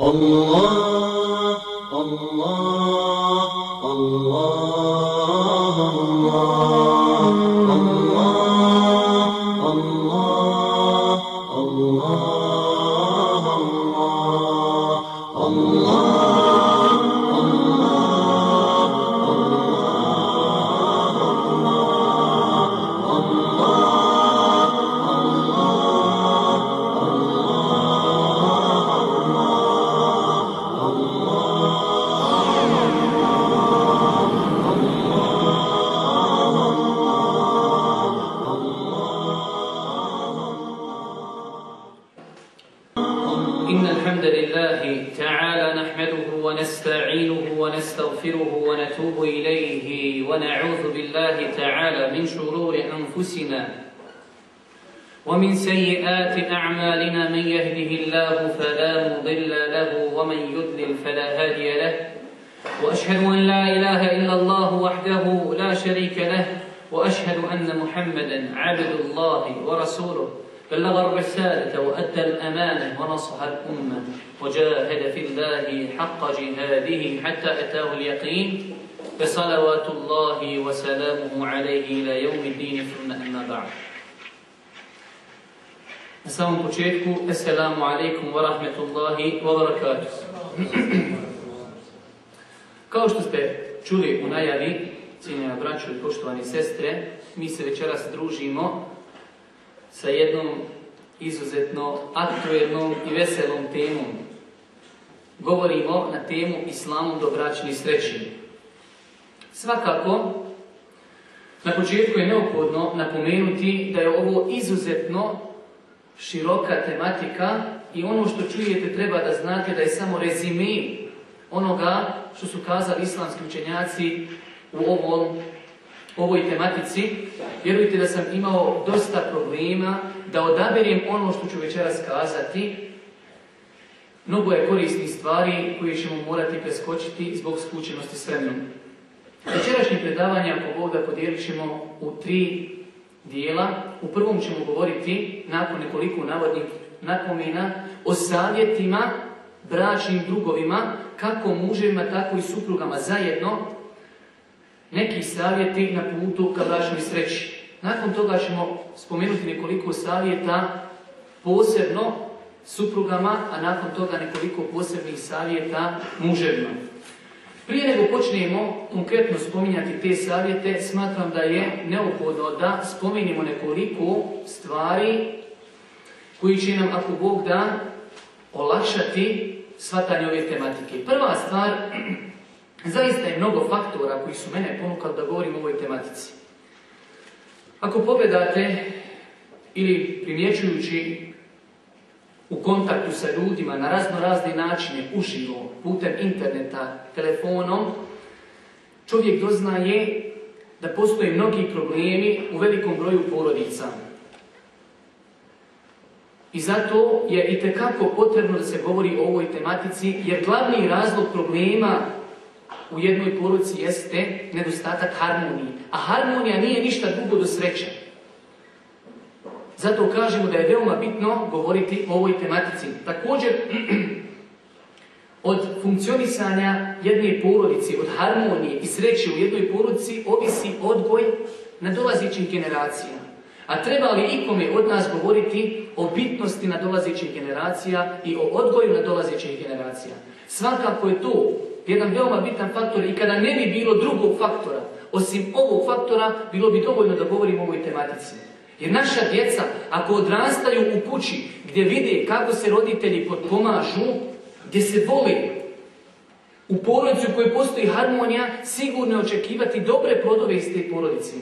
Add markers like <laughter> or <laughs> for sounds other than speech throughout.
الله الله الله ومن سيئات أعمالنا من يهده الله فلا مضل له ومن يضلل فلا هادي له. وأشهد أن لا إله إلا الله وحده لا شريك له. وأشهد أن محمدا عبد الله ورسوله. بلغ الرسالة وأدى الأمانة ونصح الأمة. وجاهد في الله حق جهاده حتى أتاه اليقين. فصلوات الله وسلامه عليه إلى يوم الدين ثم أما بعد. Na samom početku, Assalamu alaikum wa rahmetullahi wa barakatuh. Kao što ste čuli u najavi, cijenjena braćo i poštovani sestre, mi se večeras družimo sa jednom izuzetno aktuelnom i veselom temom. Govorimo na temu Islamom do bračni sreći. Svakako, na početku je neophodno napomenuti da je ovo izuzetno široka tematika i ono što čujete treba da znate da je samo rezime onoga što su kazali islamski učenjaci u ovom, ovoj tematici. Vjerujte da sam imao dosta problema da odaberem ono što ću večeras kazati. Mnogo je korisnih stvari koje ćemo morati preskočiti zbog skučenosti s vremenom. Večerašnje predavanje, ako Bog da podijelit ćemo u tri dijela. U prvom ćemo govoriti, nakon nekoliko navodnih napomena, o savjetima bračnim drugovima, kako muževima, tako i suprugama zajedno, neki savjeti na putu ka bračnoj sreći. Nakon toga ćemo spomenuti nekoliko savjeta posebno suprugama, a nakon toga nekoliko posebnih savjeta muževima. Prije nego počnemo konkretno spominjati te savjete, smatram da je neophodno da spomenimo nekoliko stvari koji će nam, ako Bog da, olakšati shvatanje ove tematike. Prva stvar, <clears throat> zaista je mnogo faktora koji su mene ponukali da govorim o ovoj tematici. Ako pogledate ili primjećujući u kontaktu sa ljudima na razno razne načine, uživo, putem interneta, telefonom, čovjek doznaje da postoje mnogi problemi u velikom broju porodica. I zato je i tekako potrebno da se govori o ovoj tematici, jer glavni razlog problema u jednoj porodici jeste nedostatak harmonije. A harmonija nije ništa drugo do sreće. Zato kažemo da je veoma bitno govoriti o ovoj tematici. Također, <clears throat> od funkcionisanja jedne porodice, od harmonije i sreće u jednoj porodici ovisi odgoj nadolazećih generacija. A treba li ikome od nas govoriti o bitnosti nadolazećih generacija i o odgoju nadolazećih generacija? Svakako je to jedan veoma bitan faktor i kada ne bi bilo drugog faktora, osim ovog faktora, bilo bi dovoljno da govorimo o ovoj tematici. Jer naša djeca, ako odrastaju u kući gdje vide kako se roditelji potpomažu, gdje se vole, u porodici u kojoj postoji harmonija, sigurno očekivati dobre plodove iz te porodice.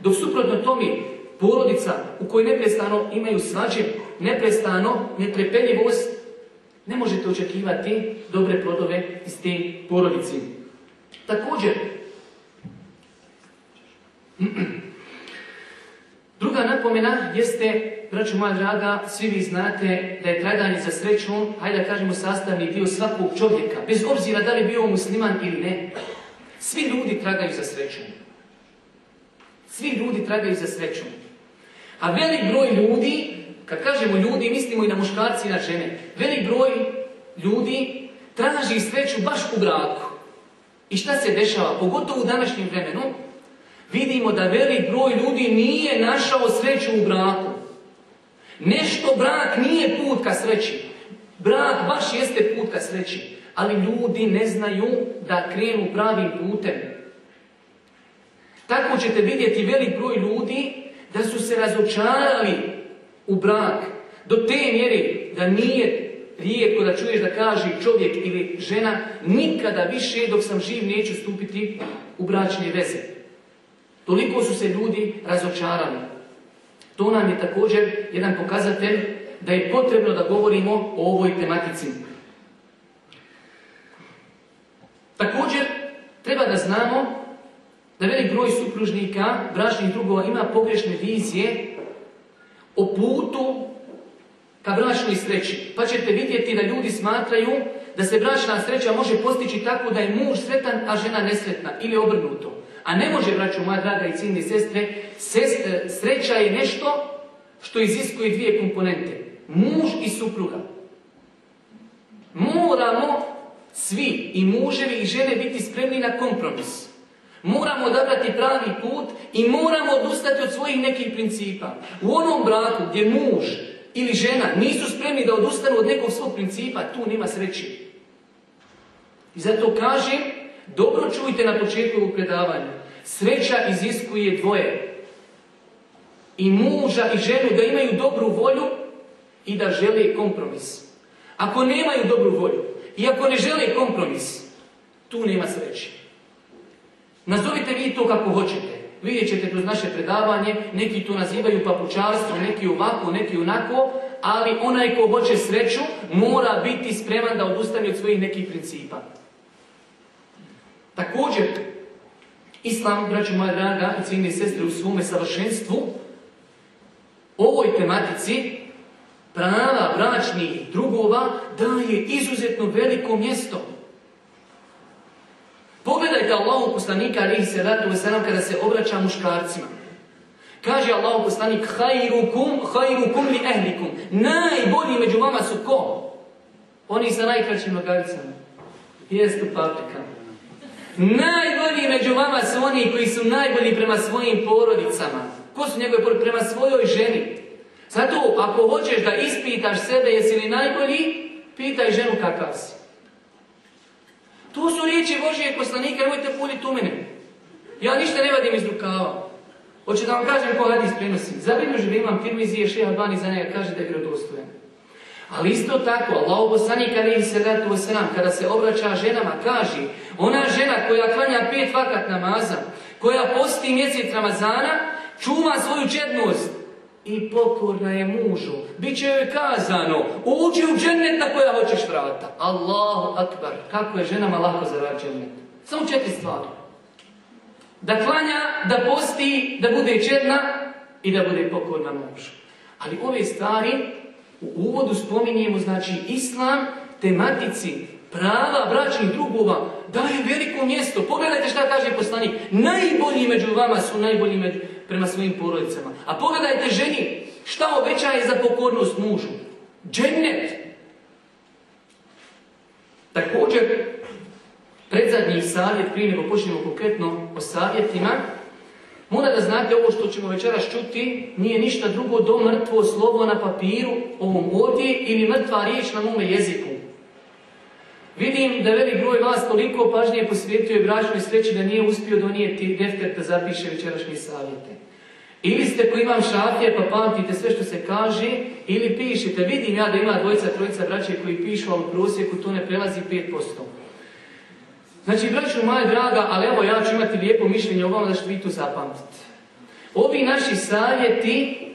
Dok suprotno tome, porodica u kojoj neprestano imaju svađe, neprestano netrepeljivost, ne možete očekivati dobre plodove iz te porodice. Također, <clears throat> Druga napomena jeste, braću moja draga, svi vi znate da je traganje za srećom, hajde da kažemo sastavni dio svakog čovjeka, bez obzira da li bio musliman ili ne. Svi ljudi tragaju za srećom. Svi ljudi tragaju za srećom. A velik broj ljudi, kad kažemo ljudi, mislimo i na muškarci i na žene, velik broj ljudi traži sreću baš u braku. I šta se dešava? Pogotovo u današnjem vremenu, vidimo da velik broj ljudi nije našao sreću u braku. Nešto brak nije put ka sreći. Brak baš jeste put ka sreći. Ali ljudi ne znaju da krenu pravim putem. Tako ćete vidjeti velik broj ljudi da su se razočarali u brak. Do te mjere da nije rijetko da čuješ da kaže čovjek ili žena nikada više dok sam živ neću stupiti u bračne veze. Toliko su se ljudi razočarali. To nam je također jedan pokazatelj da je potrebno da govorimo o ovoj tematici. Također, treba da znamo da velik broj supružnika, bračnih drugova ima pogrešne vizije o putu ka bračnoj sreći. Pa ćete vidjeti da ljudi smatraju da se bračna sreća može postići tako da je muž sretan, a žena nesretna ili obrnuto. A ne može, braću moja draga i ciljne sestre, e, sreća je nešto što iziskuje dvije komponente. Muž i supruga. Moramo svi, i muževi i žene, biti spremni na kompromis. Moramo odabrati pravi put i moramo odustati od svojih nekih principa. U onom braku gdje muž ili žena nisu spremni da odustanu od nekog svog principa, tu nema sreći. I zato kažem, dobro čujte na početku ovog predavanja. Sreća iziskuje dvoje. I muža i ženu da imaju dobru volju i da žele kompromis. Ako nemaju dobru volju i ako ne žele kompromis, tu nema sreće. Nazovite vi to kako hoćete. Vidjet ćete kroz naše predavanje, neki to nazivaju papučarstvo, neki ovako, neki onako, ali onaj ko hoće sreću mora biti spreman da odustane od svojih nekih principa. Također, Islam, braću moja draga i cijene sestre, u svome savršenstvu, ovoj tematici prava bračnih drugova daje izuzetno veliko mjesto. Pogledajte Allahu poslanika alihi salatu wasalam kada se obraća muškarcima. Kaže Allahu poslanik hajrukum, hajrukum li ehlikum. Najbolji među vama su ko? Oni sa najkraćim nogavicama. Jestu paprika. Najbolji među vama su oni koji su najbolji prema svojim porodicama. Ko su njegove? Prema svojoj ženi. Zato, ako hoćeš da ispitaš sebe jesi li najbolji, pitaj ženu kakav si. Tu su riječi Božije poslanika, nemojte puniti u mene. Ja ništa ne vadim iz rukava. Hoće da vam kažem ko hadis prenosi. Da imam Tirmizije, šeha Albani za njega kaže da je vjerodostojan. Ali isto tako, Allah poslanik ali se ratu sram, kada se obraća ženama, kaže ona žena koja klanja pet vakat namaza, koja posti mjesec Ramazana, čuva svoju čednost i pokorna je mužu. Biće joj kazano, uđi u džennet na koja hoćeš vrata. Allahu akbar, kako je ženama lako za džennet. Samo četiri stvari. Da klanja, da posti, da bude čedna i da bude pokorna mužu. Ali ove stvari u uvodu spominjemo, znači, islam tematici prava bračnih drugova daje veliko mjesto. Pogledajte šta kaže poslanik. Najbolji među vama su najbolji među, prema svojim porodicama. A pogledajte ženi šta obećaje za pokornost mužu. Džennet. Također, predzadnji savjet, prije nego počnemo konkretno o savjetima, Mora da znate ovo što ćemo večeras čuti, nije ništa drugo do mrtvo slovo na papiru, ovom ovdje, ili mrtva riječ na mome jeziku. Vidim da velik broj vas toliko pažnje posvjetuje bračnoj sreći da nije uspio donijeti defter da zapiše večerašnje savjete. Ili ste koji imam šafje pa pamtite sve što se kaže, ili pišite. Vidim ja da ima dvojica, trojica braće koji pišu, ali u prosjeku to ne prelazi 5%. Znači, braću moja draga, ali evo ja ću imati lijepo mišljenje o vama da ćete vi to zapamtiti. Ovi naši savjeti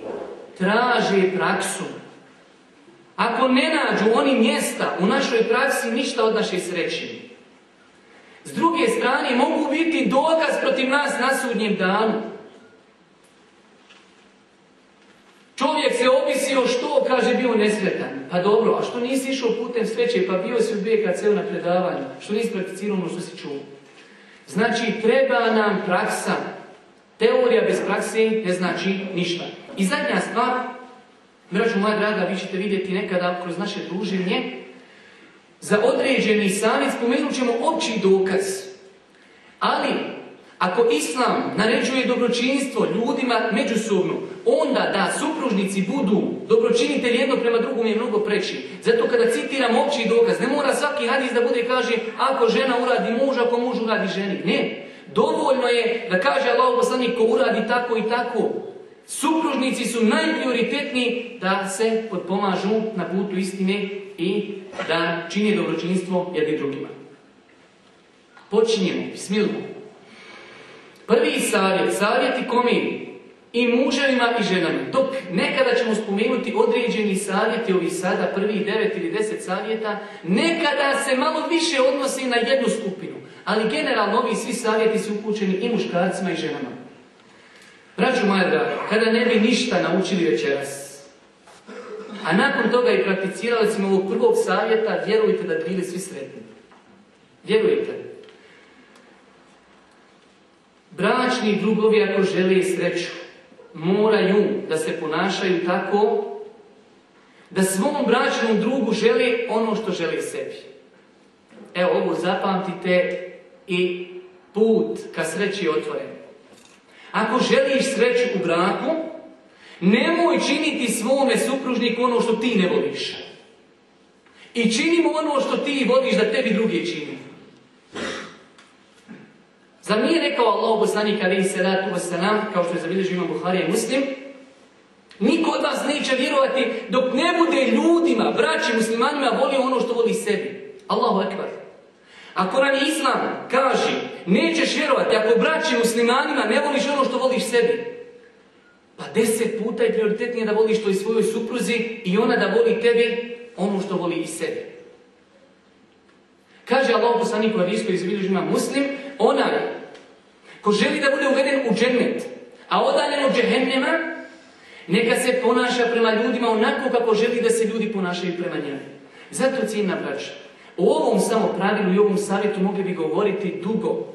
traže praksu. Ako ne nađu oni mjesta u našoj praksi, ništa od naše sreći. S druge strane, mogu biti dokaz protiv nas na sudnjem danu. Čovjek se ovisio što, kaže, bio nesretan. Pa dobro, a što nisi išao putem sreće, pa bio si u BKC-u na predavanju, što nisi prakticirao ono što si čuo. Znači, treba nam praksa. Teorija bez prakse ne znači ništa. I zadnja stvar, braću moja draga, vi ćete vidjeti nekada kroz naše druženje, za određeni savjet spomenut ćemo opći dokaz. Ali, ako Islam naređuje dobročinstvo ljudima međusobno, onda da supružnici budu dobročinitelji jedno prema drugom je mnogo preći. Zato kada citiram opći dokaz, ne mora svaki hadis da bude kaže ako žena uradi muž, ako muž uradi ženi. Ne. Dovoljno je da kaže Allah poslanik ko uradi tako i tako. Supružnici su najprioritetniji da se potpomažu na putu istine i da čini dobročinstvo jedni drugima. Počinjemo, bismillah. Prvi savjet, savjeti komi i muževima i ženama. Dok nekada ćemo spomenuti određeni savjeti, ovi sada prvih devet ili deset savjeta, nekada se malo više odnosi na jednu skupinu. Ali generalno ovi svi savjeti su upućeni i muškarcima i ženama. Braću moja kada ne bi ništa naučili večeras, a nakon toga i prakticirali smo ovog prvog savjeta, vjerujte da bili svi sretni. Vjerujte. Bračni drugovi ako žele sreću, moraju da se ponašaju tako da svom bračnom drugu želi ono što želi sebi. Evo ovo zapamtite i put ka sreći otvoren. Ako želiš sreću u braku, nemoj činiti svome supružniku ono što ti ne voliš. I činimo ono što ti voliš da tebi drugi čini. Zar nije rekao Allah poslanik ali se ratu wasalam, kao što je zabilježio imam Buharija Muslim, Niko od vas neće vjerovati dok ne bude ljudima, braći muslimanima, volio ono što voli sebi. Allahu ekbar. Ako nam Islam kaže, nećeš vjerovati ako braći muslimanima ne voliš ono što voliš sebi. Pa deset puta je prioritetnije da voliš to i svojoj supruzi i ona da voli tebi ono što voli i sebi. Kaže Allah poslanik u Hadijskoj izbilježima muslim, onaj ko želi da bude uveden u džennet, a odaljen od džehennema, neka se ponaša prema ljudima onako kako želi da se ljudi ponašaju prema njemu. Zato cijenna braća, o ovom samo pravilu i ovom savjetu mogli bi govoriti dugo.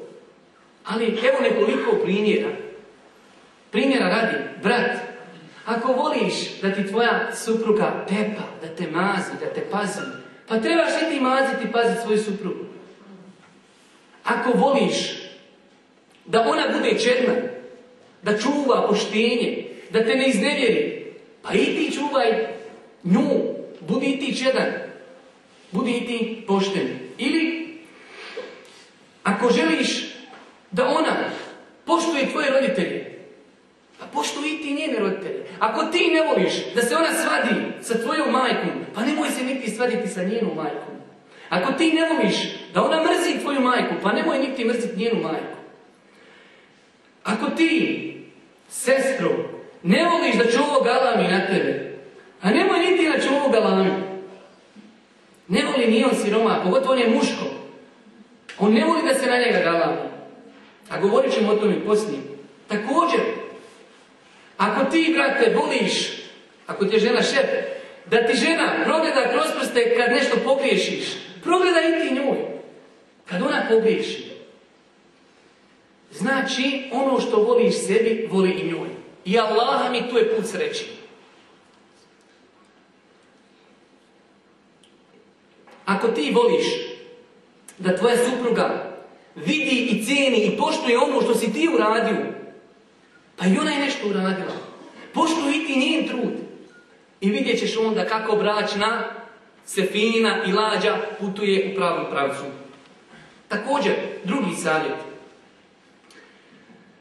Ali evo nekoliko primjera. Primjera radi, brat, ako voliš da ti tvoja supruga pepa, da te mazi, da te pazi, pa trebaš i ti maziti i paziti svoju suprugu. Ako voliš da ona bude čedna, da čuva poštenje, da te ne iznevjeri, pa i ti čuvaj nju, budi i ti čedan, budi i ti pošten. Ili, ako želiš da ona poštuje tvoje roditelje, pa poštuj i ti njene roditelje. Ako ti ne voliš da se ona svadi sa tvojom majkom, pa nemoj se niti svaditi sa njenom majkom. Ako ti ne voliš da ona mrzi tvoju majku, pa nemoj niti mrziti njenu majku. Ako ti, sestro, ne voliš da čuvo galami na tebe, a nemoj niti na čuvo galami. Ne voli ni on siroma, pogotovo on je muško. On ne voli da se na njega galami. A govorit ćemo o tome poslije. Također, ako ti, brate, voliš, ako ti je žena šef, da ti žena progleda kroz prste kad nešto pogriješiš, progledaj ti njoj. Kad ona pogriješi. Znači, ono što voliš sebi, voli i njoj. I Allah mi tu je put sreći. Ako ti voliš da tvoja supruga vidi i cijeni i poštuje ono što si ti uradio, pa i ona je nešto uradila. Poštuj i ti njen trud. I vidjet ćeš onda kako bračna Sefina i Lađa putuje u pravom pravcu. Također, drugi savjet.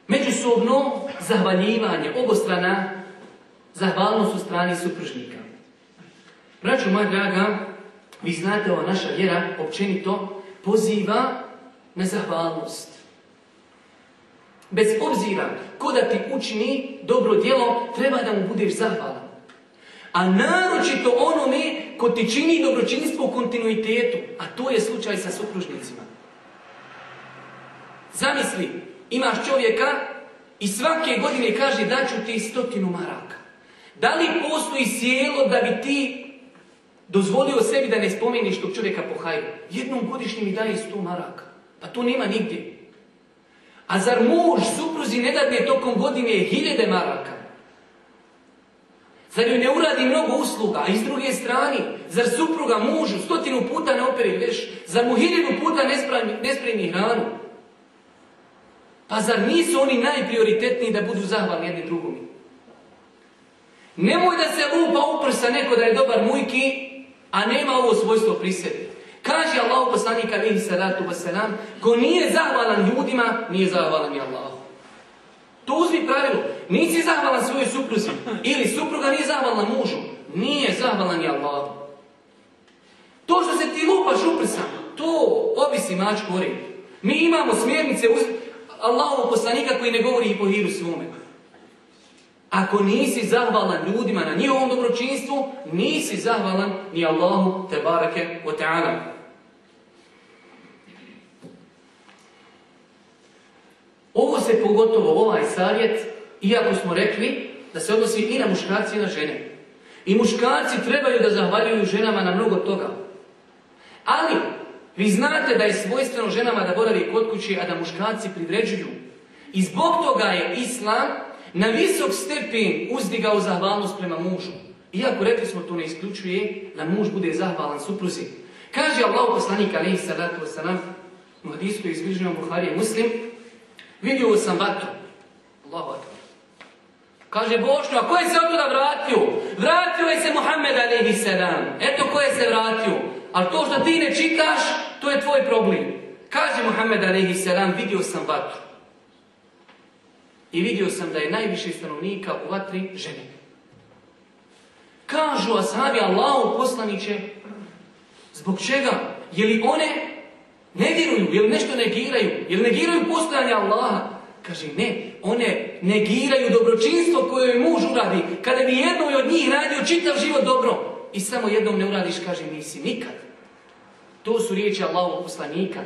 Međusobno zahvaljivanje, obostrana zahvalnost u strani supružnika. Braćo moja draga, vi znate ova naša vjera općenito poziva na zahvalnost. Bez obzira ko da ti učini dobro djelo, treba da mu budeš zahvalan. A naročito onome ko ti čini dobročinstvo u kontinuitetu, a to je slučaj sa supružnicima. Zamisli, imaš čovjeka i svake godine kaže daću ti stotinu maraka. Da li postoji sjelo da bi ti dozvolio sebi da ne spomeniš tog čovjeka po hajru? Jednom godišnji mi daje sto maraka. Pa to nema nigdje. A zar muž supruzi ne dadne tokom godine hiljede maraka? Zar joj ne uradi mnogo usluga? A i s druge strane, zar supruga mužu stotinu puta ne operi veš? Zar mu hiljadu puta ne spremi, ne spremi hranu? Pa zar nisu oni najprioritetniji da budu zahvalni jedni drugom? Nemoj da se lupa uprsa neko da je dobar mujki, a nema ovo svojstvo pri sebi. Kaže Allah poslanik alihi salatu ko nije zahvalan ljudima, nije zahvalan i Allahu. To uzmi pravilo. Nisi zahvalan svojoj supruzi. Ili supruga nije zahvalna mužu. Nije zahvalan i Allahu. To što se ti lupaš uprsa, to ovisi mač kori. Mi imamo smjernice uz Allahovog poslanika koji ne govori i po hiru svome. Ako nisi zahvalan ljudima na njihovom dobročinstvu, nisi zahvalan ni Allahu te barake o ta'ala. Ovo se pogotovo, ovaj savjet, iako smo rekli da se odnosi i na muškarci i na žene. I muškarci trebaju da zahvaljuju ženama na mnogo toga. Ali, vi znate da je svojstveno ženama da boravi kod kuće, a da muškarci privređuju. I zbog toga je Islam na visok stepen uzdigao zahvalnost prema mužu. Iako rekli smo to ne isključuje da muž bude zahvalan supruzi. Kaže Allah poslanik alaihi salatu wasalam u hadisku izbližnjom Buharije muslim vidio sam vatru. Allahu. Kaže Bošnjo, a ko se od toga vratio? Vratio je se Muhammed alaihi salam. Eto ko je se vratio. Ali to što ti ne čitaš, to je tvoj problem. Kaže Muhammed alaihi salam, vidio sam vatru. I vidio sam da je najviše stanovnika u vatri žene. Kažu ashabi Allahu poslaniće, zbog čega? Je li one ne vjeruju, je li nešto negiraju, je li negiraju postojanje Allaha? Kaže, ne, one negiraju dobročinstvo koje joj muž uradi. Kada bi jednoj od njih radio čitav život dobro i samo jednom ne uradiš, kaže, nisi nikad. To su riječi Allahovog poslanika.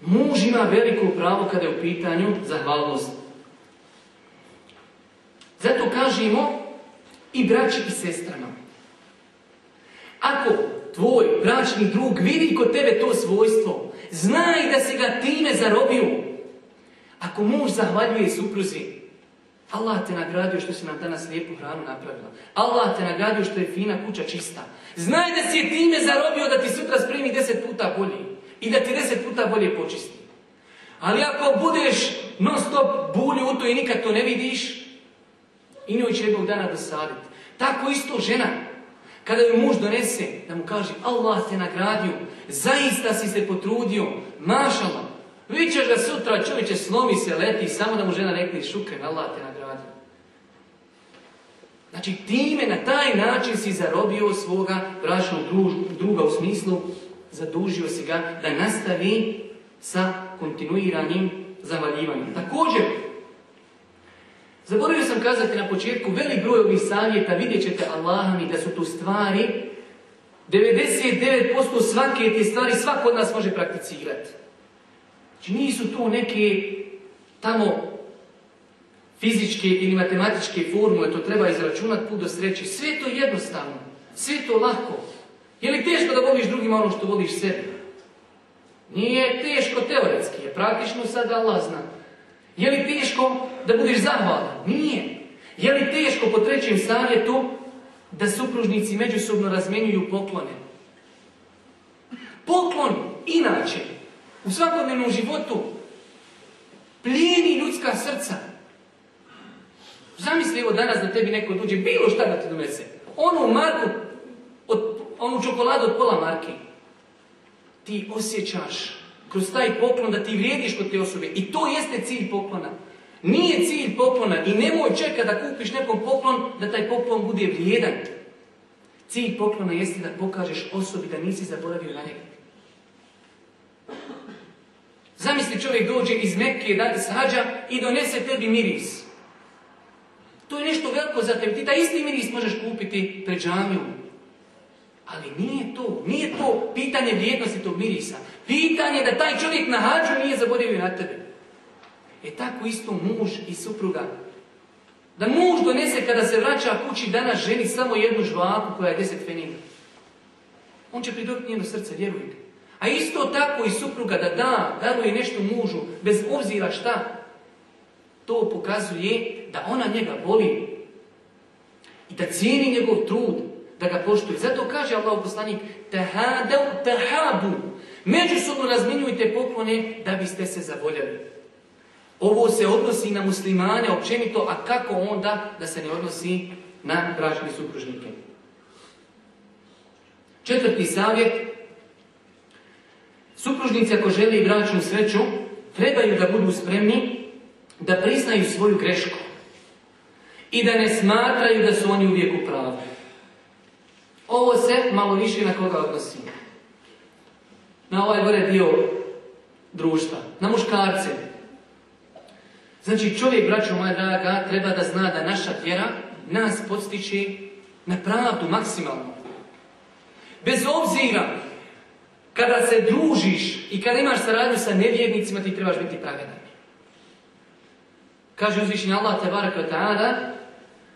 Muž ima veliko pravo kada je u pitanju zahvalnost. Zato kažemo i braći i sestrama. Ako tvoj bračni drug vidi kod tebe to svojstvo, znaj da si ga time zarobio. Ako muž zahvaljuje supruzi, Allah te nagradio što si nam danas lijepu hranu napravila. Allah te nagradio što je fina kuća čista. Znaj da si je time zarobio da ti sutra spremi deset puta bolje i da ti deset puta bolje počisti. Ali ako budeš non stop bulju u to i nikad to ne vidiš, i njoj će jednog dana dosaditi. Tako isto žena, kada joj muž donese, da mu kaže Allah te nagradio, zaista si se potrudio, mašala, vi ćeš ga sutra, čovječe, slomi se, leti, samo da mu žena rekne šukren, Allah te nagradio. Znači, time na taj način si zarobio svoga bračnog druga u smislu zadužio si ga da nastavi sa kontinuiranim zavaljivanjem. Također, zaboravio sam kazati na početku, velik broj ovih savjeta, vidjet ćete Allahami da su tu stvari, 99% svake te stvari svako od nas može prakticirati. Znači nisu tu neke tamo fizičke ili matematičke formule, to treba izračunati put do sreće. Sve to jednostavno, sve to lako. Je li teško da voliš drugima ono što voliš sebi? Nije teško teoretski, je praktično sad Allah zna. Je li teško da budeš zahvalan? Nije. Je li teško po trećem savjetu da supružnici međusobno razmenjuju poklone? Poklon, inače, u svakodnevnom životu, plijeni ljudska srca. Zamisli evo danas da tebi neko dođe, bilo šta da ti donese. Onu marku od onu čokoladu od pola marke, ti osjećaš kroz taj poklon da ti vrijediš kod te osobe. I to jeste cilj poklona. Nije cilj poklona i nemoj čekati da kupiš nekom poklon da taj poklon bude vrijedan. Cilj poklona jeste da pokažeš osobi da nisi zaboravio na njega. Zamisli čovjek dođe iz Mekke, da sađa i donese tebi miris. To je nešto veliko za tebi. Ti taj isti miris možeš kupiti pred džamijom. Ali nije to, nije to pitanje vrijednosti tog mirisa. Pitanje da taj čovjek na hađu nije zaboravio na tebe. E tako isto muž i supruga. Da muž donese kada se vraća kući danas ženi samo jednu žvaku koja je deset fenina. On će pridobiti njeno srce, vjerujte. A isto tako i supruga da da, daruje nešto mužu, bez obzira šta. To pokazuje da ona njega voli i da cijeni njegov trud, da ga poštuje. Zato kaže Allah poslanik, tahadav tahabu. Međusobno razminjujte poklone da biste se zavoljeli. Ovo se odnosi na muslimane općenito, a kako onda da se ne odnosi na bračne supružnike. Četvrti savjet. Supružnici ako želi bračnu sreću, trebaju da budu spremni da priznaju svoju grešku i da ne smatraju da su oni uvijek u pravu. Ovo se malo više na koga odnosi. Na ovaj gore dio društva, na muškarce. Znači čovjek, braćo moja draga, treba da zna da naša vjera nas podstiče na pravdu maksimalno. Bez obzira kada se družiš i kada imaš saradnju sa nevjernicima, ti trebaš biti pravedan. Kaže uzvišenje Allah tabaraka wa ta'ala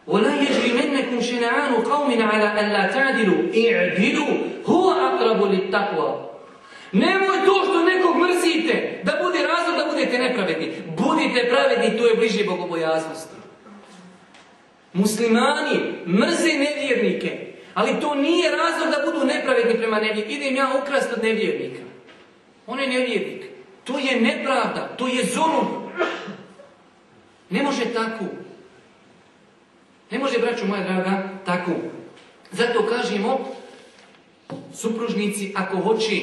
وَلَا يَجْرِمَنَّكُمْ شَنَعَانُ قَوْمٍ عَلَىٰ أَلَّا تَعْدِلُوا إِعْدِلُوا هُوَ أَقْرَبُ لِلتَّقْوَى Nemoj to što nekog mrzite, da bude razlog da budete nepravedni. Budite pravedni, to je bliže bogobojaznosti. Muslimani mrze nevjernike, ali to nije razlog da budu nepravedni prema nevjerniku. Idem ja ukrast od nevjernika. On je nevjernik. To je nepravda, to je zulum. Ne može tako. Ne može, braću moja draga, tako. Zato kažemo, supružnici, ako hoće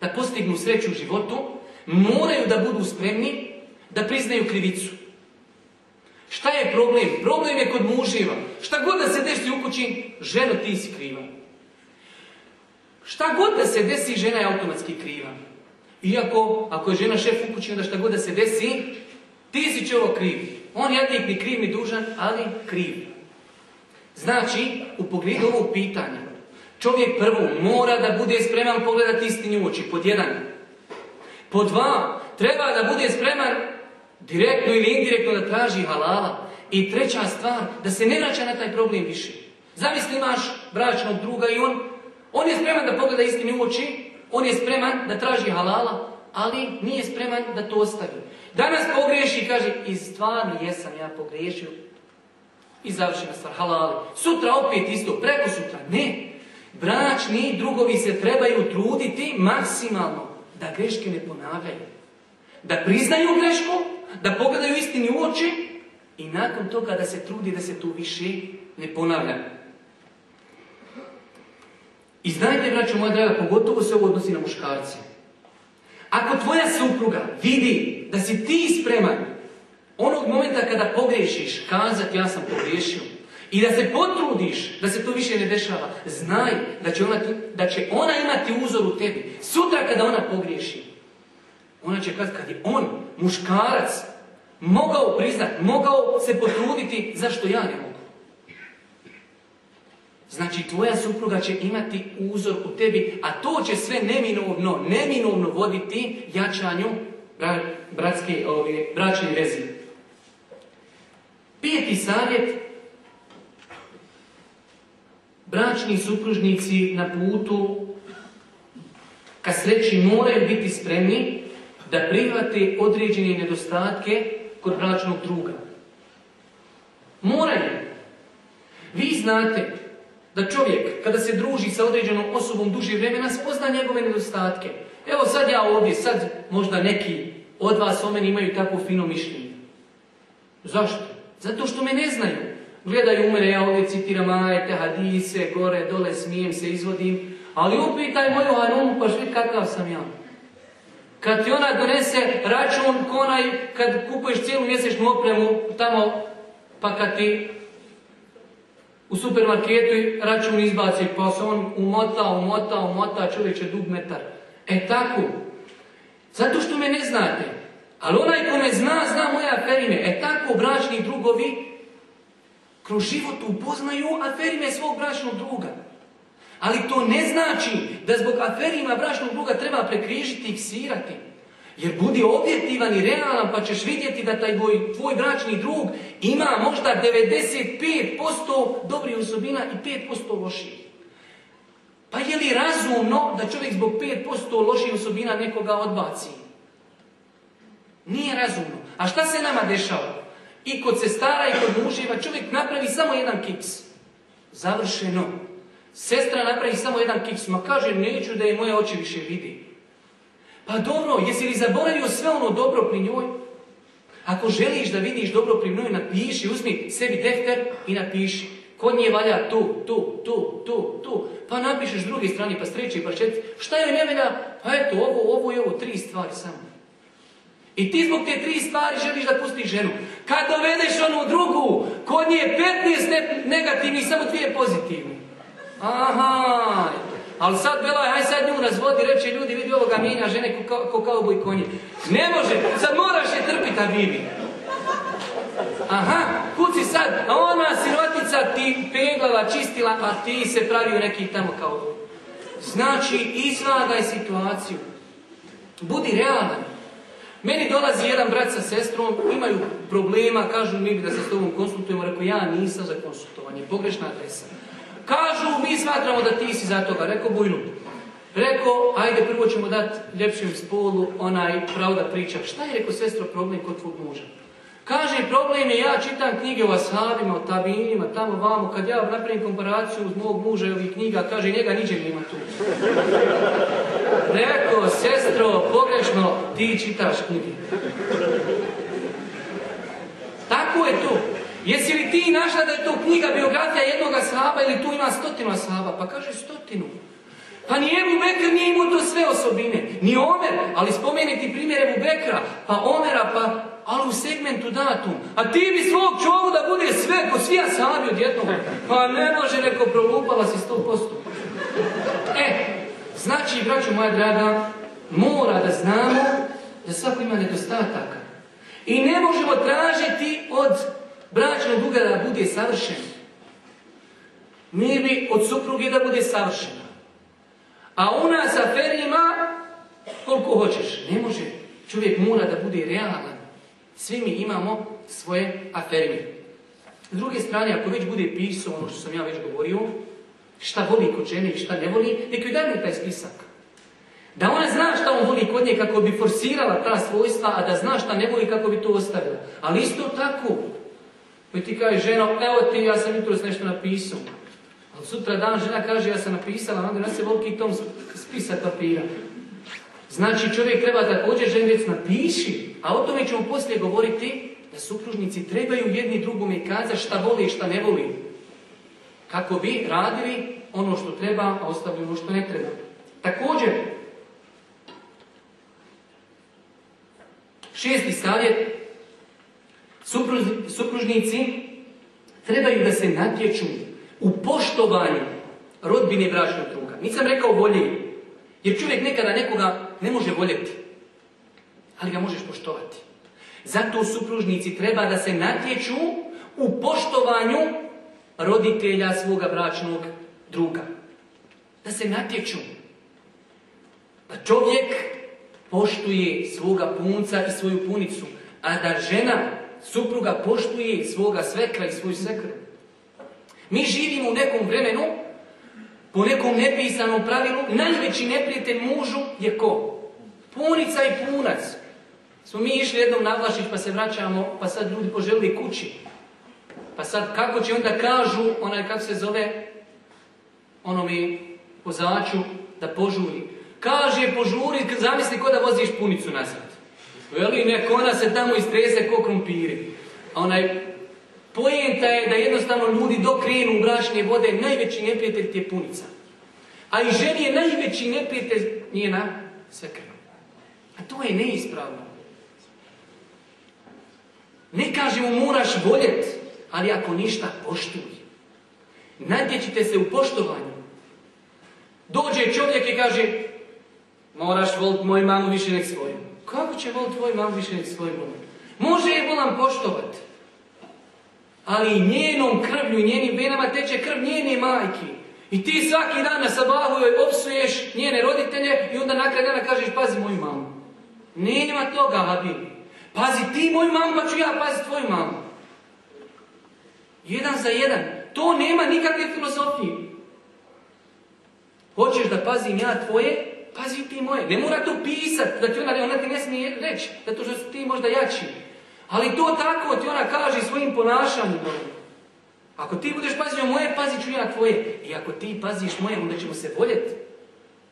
da postignu sreću u životu, moraju da budu spremni da priznaju krivicu. Šta je problem? Problem je kod muživa. Šta god da se desi u kući, ženo ti si kriva. Šta god da se desi, žena je automatski kriva. Iako, ako je žena šef u kući, onda šta god da se desi, ti si ovo kriv. On je ni kriv ni dužan, ali kriv. Znači, u pogledu ovog pitanja, čovjek prvo mora da bude spreman pogledati istini u oči, pod jedan. Pod dva, treba da bude spreman direktno ili indirektno da traži halala. I treća stvar, da se ne vraća na taj problem više. Zamisli imaš bračnog druga i on, on je spreman da pogleda istini u oči, on je spreman da traži halala, ali nije spreman da to ostavi. Danas pogriješi i kaže, i stvarno jesam ja pogriješio. I završena stvar, halali. Sutra opet isto, preko sutra. Ne. Bračni drugovi se trebaju truditi maksimalno da greške ne ponavljaju. Da priznaju grešku, da pogledaju istini u oči i nakon toga da se trudi da se tu više ne ponavlja. I znajte, braćo moja draga, pogotovo se ovo odnosi na muškarce. Ako tvoja supruga vidi da si ti spreman onog momenta kada pogriješiš, kazati ja sam pogriješio i da se potrudiš da se to više ne dešava, znaj da će ona, da će ona imati uzor u tebi. Sutra kada ona pogriješi, ona će kazati kad je on, muškarac, mogao priznat, mogao se potruditi, zašto ja ne? Znači, tvoja supruga će imati uzor u tebi, a to će sve neminovno, neminovno voditi jačanju bratske, ove, bračne vezi. Pijeti savjet, bračni supružnici na putu ka sreći moraju biti spremni da prihvate određene nedostatke kod bračnog druga. Moraju. Vi znate da čovjek, kada se druži sa određenom osobom duže vremena, spozna njegove nedostatke. Evo sad ja ovdje, sad možda neki od vas o meni imaju tako fino mišljenje. Zašto? Zato što me ne znaju. Gledaju u mene, ja ovdje citiram ajete, hadise, gore, dole, smijem se, izvodim. Ali upitaj moju hanumu, pa šli kakav sam ja. Kad ti ona donese račun, konaj, kad kupuješ cijelu mjesečnu opremu tamo, pa kad ti u supermarketu račun izbaci, pa se on umota, umota, umota, čovječe dug metar. E tako. Zato što me ne znate. Ali onaj ko me zna, zna moje aferime. E tako bračni drugovi kroz život upoznaju aferime svog bračnog druga. Ali to ne znači da zbog aferima bračnog druga treba prekrižiti i ksirati. Jer budi objektivan i realan pa ćeš vidjeti da taj tvoj, tvoj bračni drug ima možda 95% dobrih osobina i 5% loših. Pa je li razumno da čovjek zbog 5% loših osobina nekoga odbaci? Nije razumno. A šta se nama dešava? I kod sestara i kod muževa čovjek napravi samo jedan kiks. Završeno. Sestra napravi samo jedan kiks. Ma kaže, neću da je moje oči više vidi. Pa dobro, jesi li zaboravio sve ono dobro pri njoj? Ako želiš da vidiš dobro pri njoj, napiši, uzmi sebi defter i napiši. Kod nje valja tu, tu, tu, tu, tu. Pa napišeš s druge strane, pa s pa četiri. Šta joj ne? Pa eto, ovo, ovo i ovo, tri stvari samo. I ti zbog te tri stvari želiš da pustiš ženu. Kad dovedeš onu drugu, kod nje je 15 ne- negativnih, samo dvije pozitivni. Aha, ali sad Bela, aj sad nju razvodi, reče ljudi, vidi ovoga mijenja žene ko, ko, ko kauboj konje. Ne može, sad moraš je trpiti, a bibi. Aha, kuci sad, a ona sirotica ti peglala, čistila, a ti se pravio neki tamo kao... Znači, izvagaj situaciju. Budi realan. Meni dolazi jedan brat sa sestrom, imaju problema, kažu mi da se s tobom konsultujemo, rekao ja nisam za konsultovanje, pogrešna adresa. Kažu, mi smatramo da ti si za toga, rekao Bujnu. Rekao, ajde prvo ćemo dati ljepšem spolu onaj pravo da priča. Šta je, rekao sestro, problem kod tvog muža? Kaže, problem je, ja čitam knjige o ashabima, o tabinima, tamo vamo, kad ja napravim komparaciju uz mog muža i ovih knjiga, kaže, njega niđe nema tu. Rekao, sestro, pogrešno, ti čitaš knjige. Tako je to. Jesi li ti našla da je to knjiga biografija jednog ashaba ili tu ima stotinu ashaba? Pa kaže stotinu. Pa ni Ebu Bekr nije imao to sve osobine. Ni Omer, ali spomeni ti primjer Ebu Bekra, pa Omera, pa ali u segmentu datum. A ti bi svog čovu da bude sve, ko svi ashabi odjednom. Pa ne može, neko prolupala si sto posto. E, znači, braćo moja draga, mora da znamo da svako ima nedostataka. I ne možemo tražiti od bračnog druga da bude savršen. Mi bi od supruge da bude savršena. A u nas aferima koliko hoćeš. Ne može. Čovjek mora da bude realan. Svi mi imamo svoje aferime. S druge strane, ako već bude pisao ono što sam ja već govorio, šta voli kod žene i šta ne voli, nek joj daj mi taj spisak. Da ona zna šta on voli kod nje kako bi forsirala ta svojstva, a da zna šta ne voli kako bi to ostavila. Ali isto tako, koji ti kaže ženo, evo ti, ja sam jutros nešto napisao. Ali sutra dan žena kaže, ja sam napisala, onda nas se volki tom spisak papira. Znači čovjek treba također ženi reći napiši, a o tome ćemo poslije govoriti da supružnici trebaju jedni drugome kazati šta voli i šta ne voli. Kako bi radili ono što treba, a ostavili ono što ne treba. Također, šesti savjet, supruž- supružnici trebaju da se natječu u poštovanju rodbine bračnog druga. Nisam rekao volje, jer čovjek nekada nekoga ne može voljeti, ali ga možeš poštovati. Zato supružnici treba da se natječu u poštovanju roditelja svoga bračnog druga. Da se natječu. Da čovjek poštuje svoga punca i svoju punicu, a da žena, supruga, poštuje svoga svekra i svoju sekru. Mi živimo u nekom vremenu, po nekom nepisanom pravilu, najveći neprijatelj mužu je ko? Punica i punac. Smo mi išli jednom na Vlašić pa se vraćamo, pa sad ljudi poželili kući. Pa sad kako će onda kažu, onaj kako se zove, ono mi vozaču da požuri. Kaže požuri, zamisli ko da voziš punicu nazad. Veli, nek ona se tamo istrese ko krumpiri. A onaj, pojenta je da jednostavno ljudi dok krenu u bračne vode, najveći neprijatelj ti je punica. A i ženi je najveći neprijatelj njena svekra. A to je neispravno. Ne kažemo moraš voljet, ali ako ništa, poštuj. Natječite se u poštovanju. Dođe čovjek i kaže, moraš voliti moju mamu više nek svoju. Kako će voliti tvoju mamu više nek svoju mamu? Može je volam poštovati. Ali njenom krvlju, njenim venama teče krv njene majke. I ti svaki dan na sabahu joj opsuješ njene roditelje i onda na kraju dana kažeš pazi moju mamu. Nema toga, Habibi. Pazi ti moju mamu, pa ću ja paziti tvoju mamu. Jedan za jedan. To nema nikakve filozofije. Hoćeš da pazim ja tvoje, Pazi ti moje, ne mora to pisat, da ti ona, ona ti ne smije reći, zato što ti možda jači. Ali to tako ti ona kaže svojim ponašanjem. Ako ti budeš pazio moje, pazit ću ja tvoje. I ako ti paziš moje, onda ćemo se voljeti.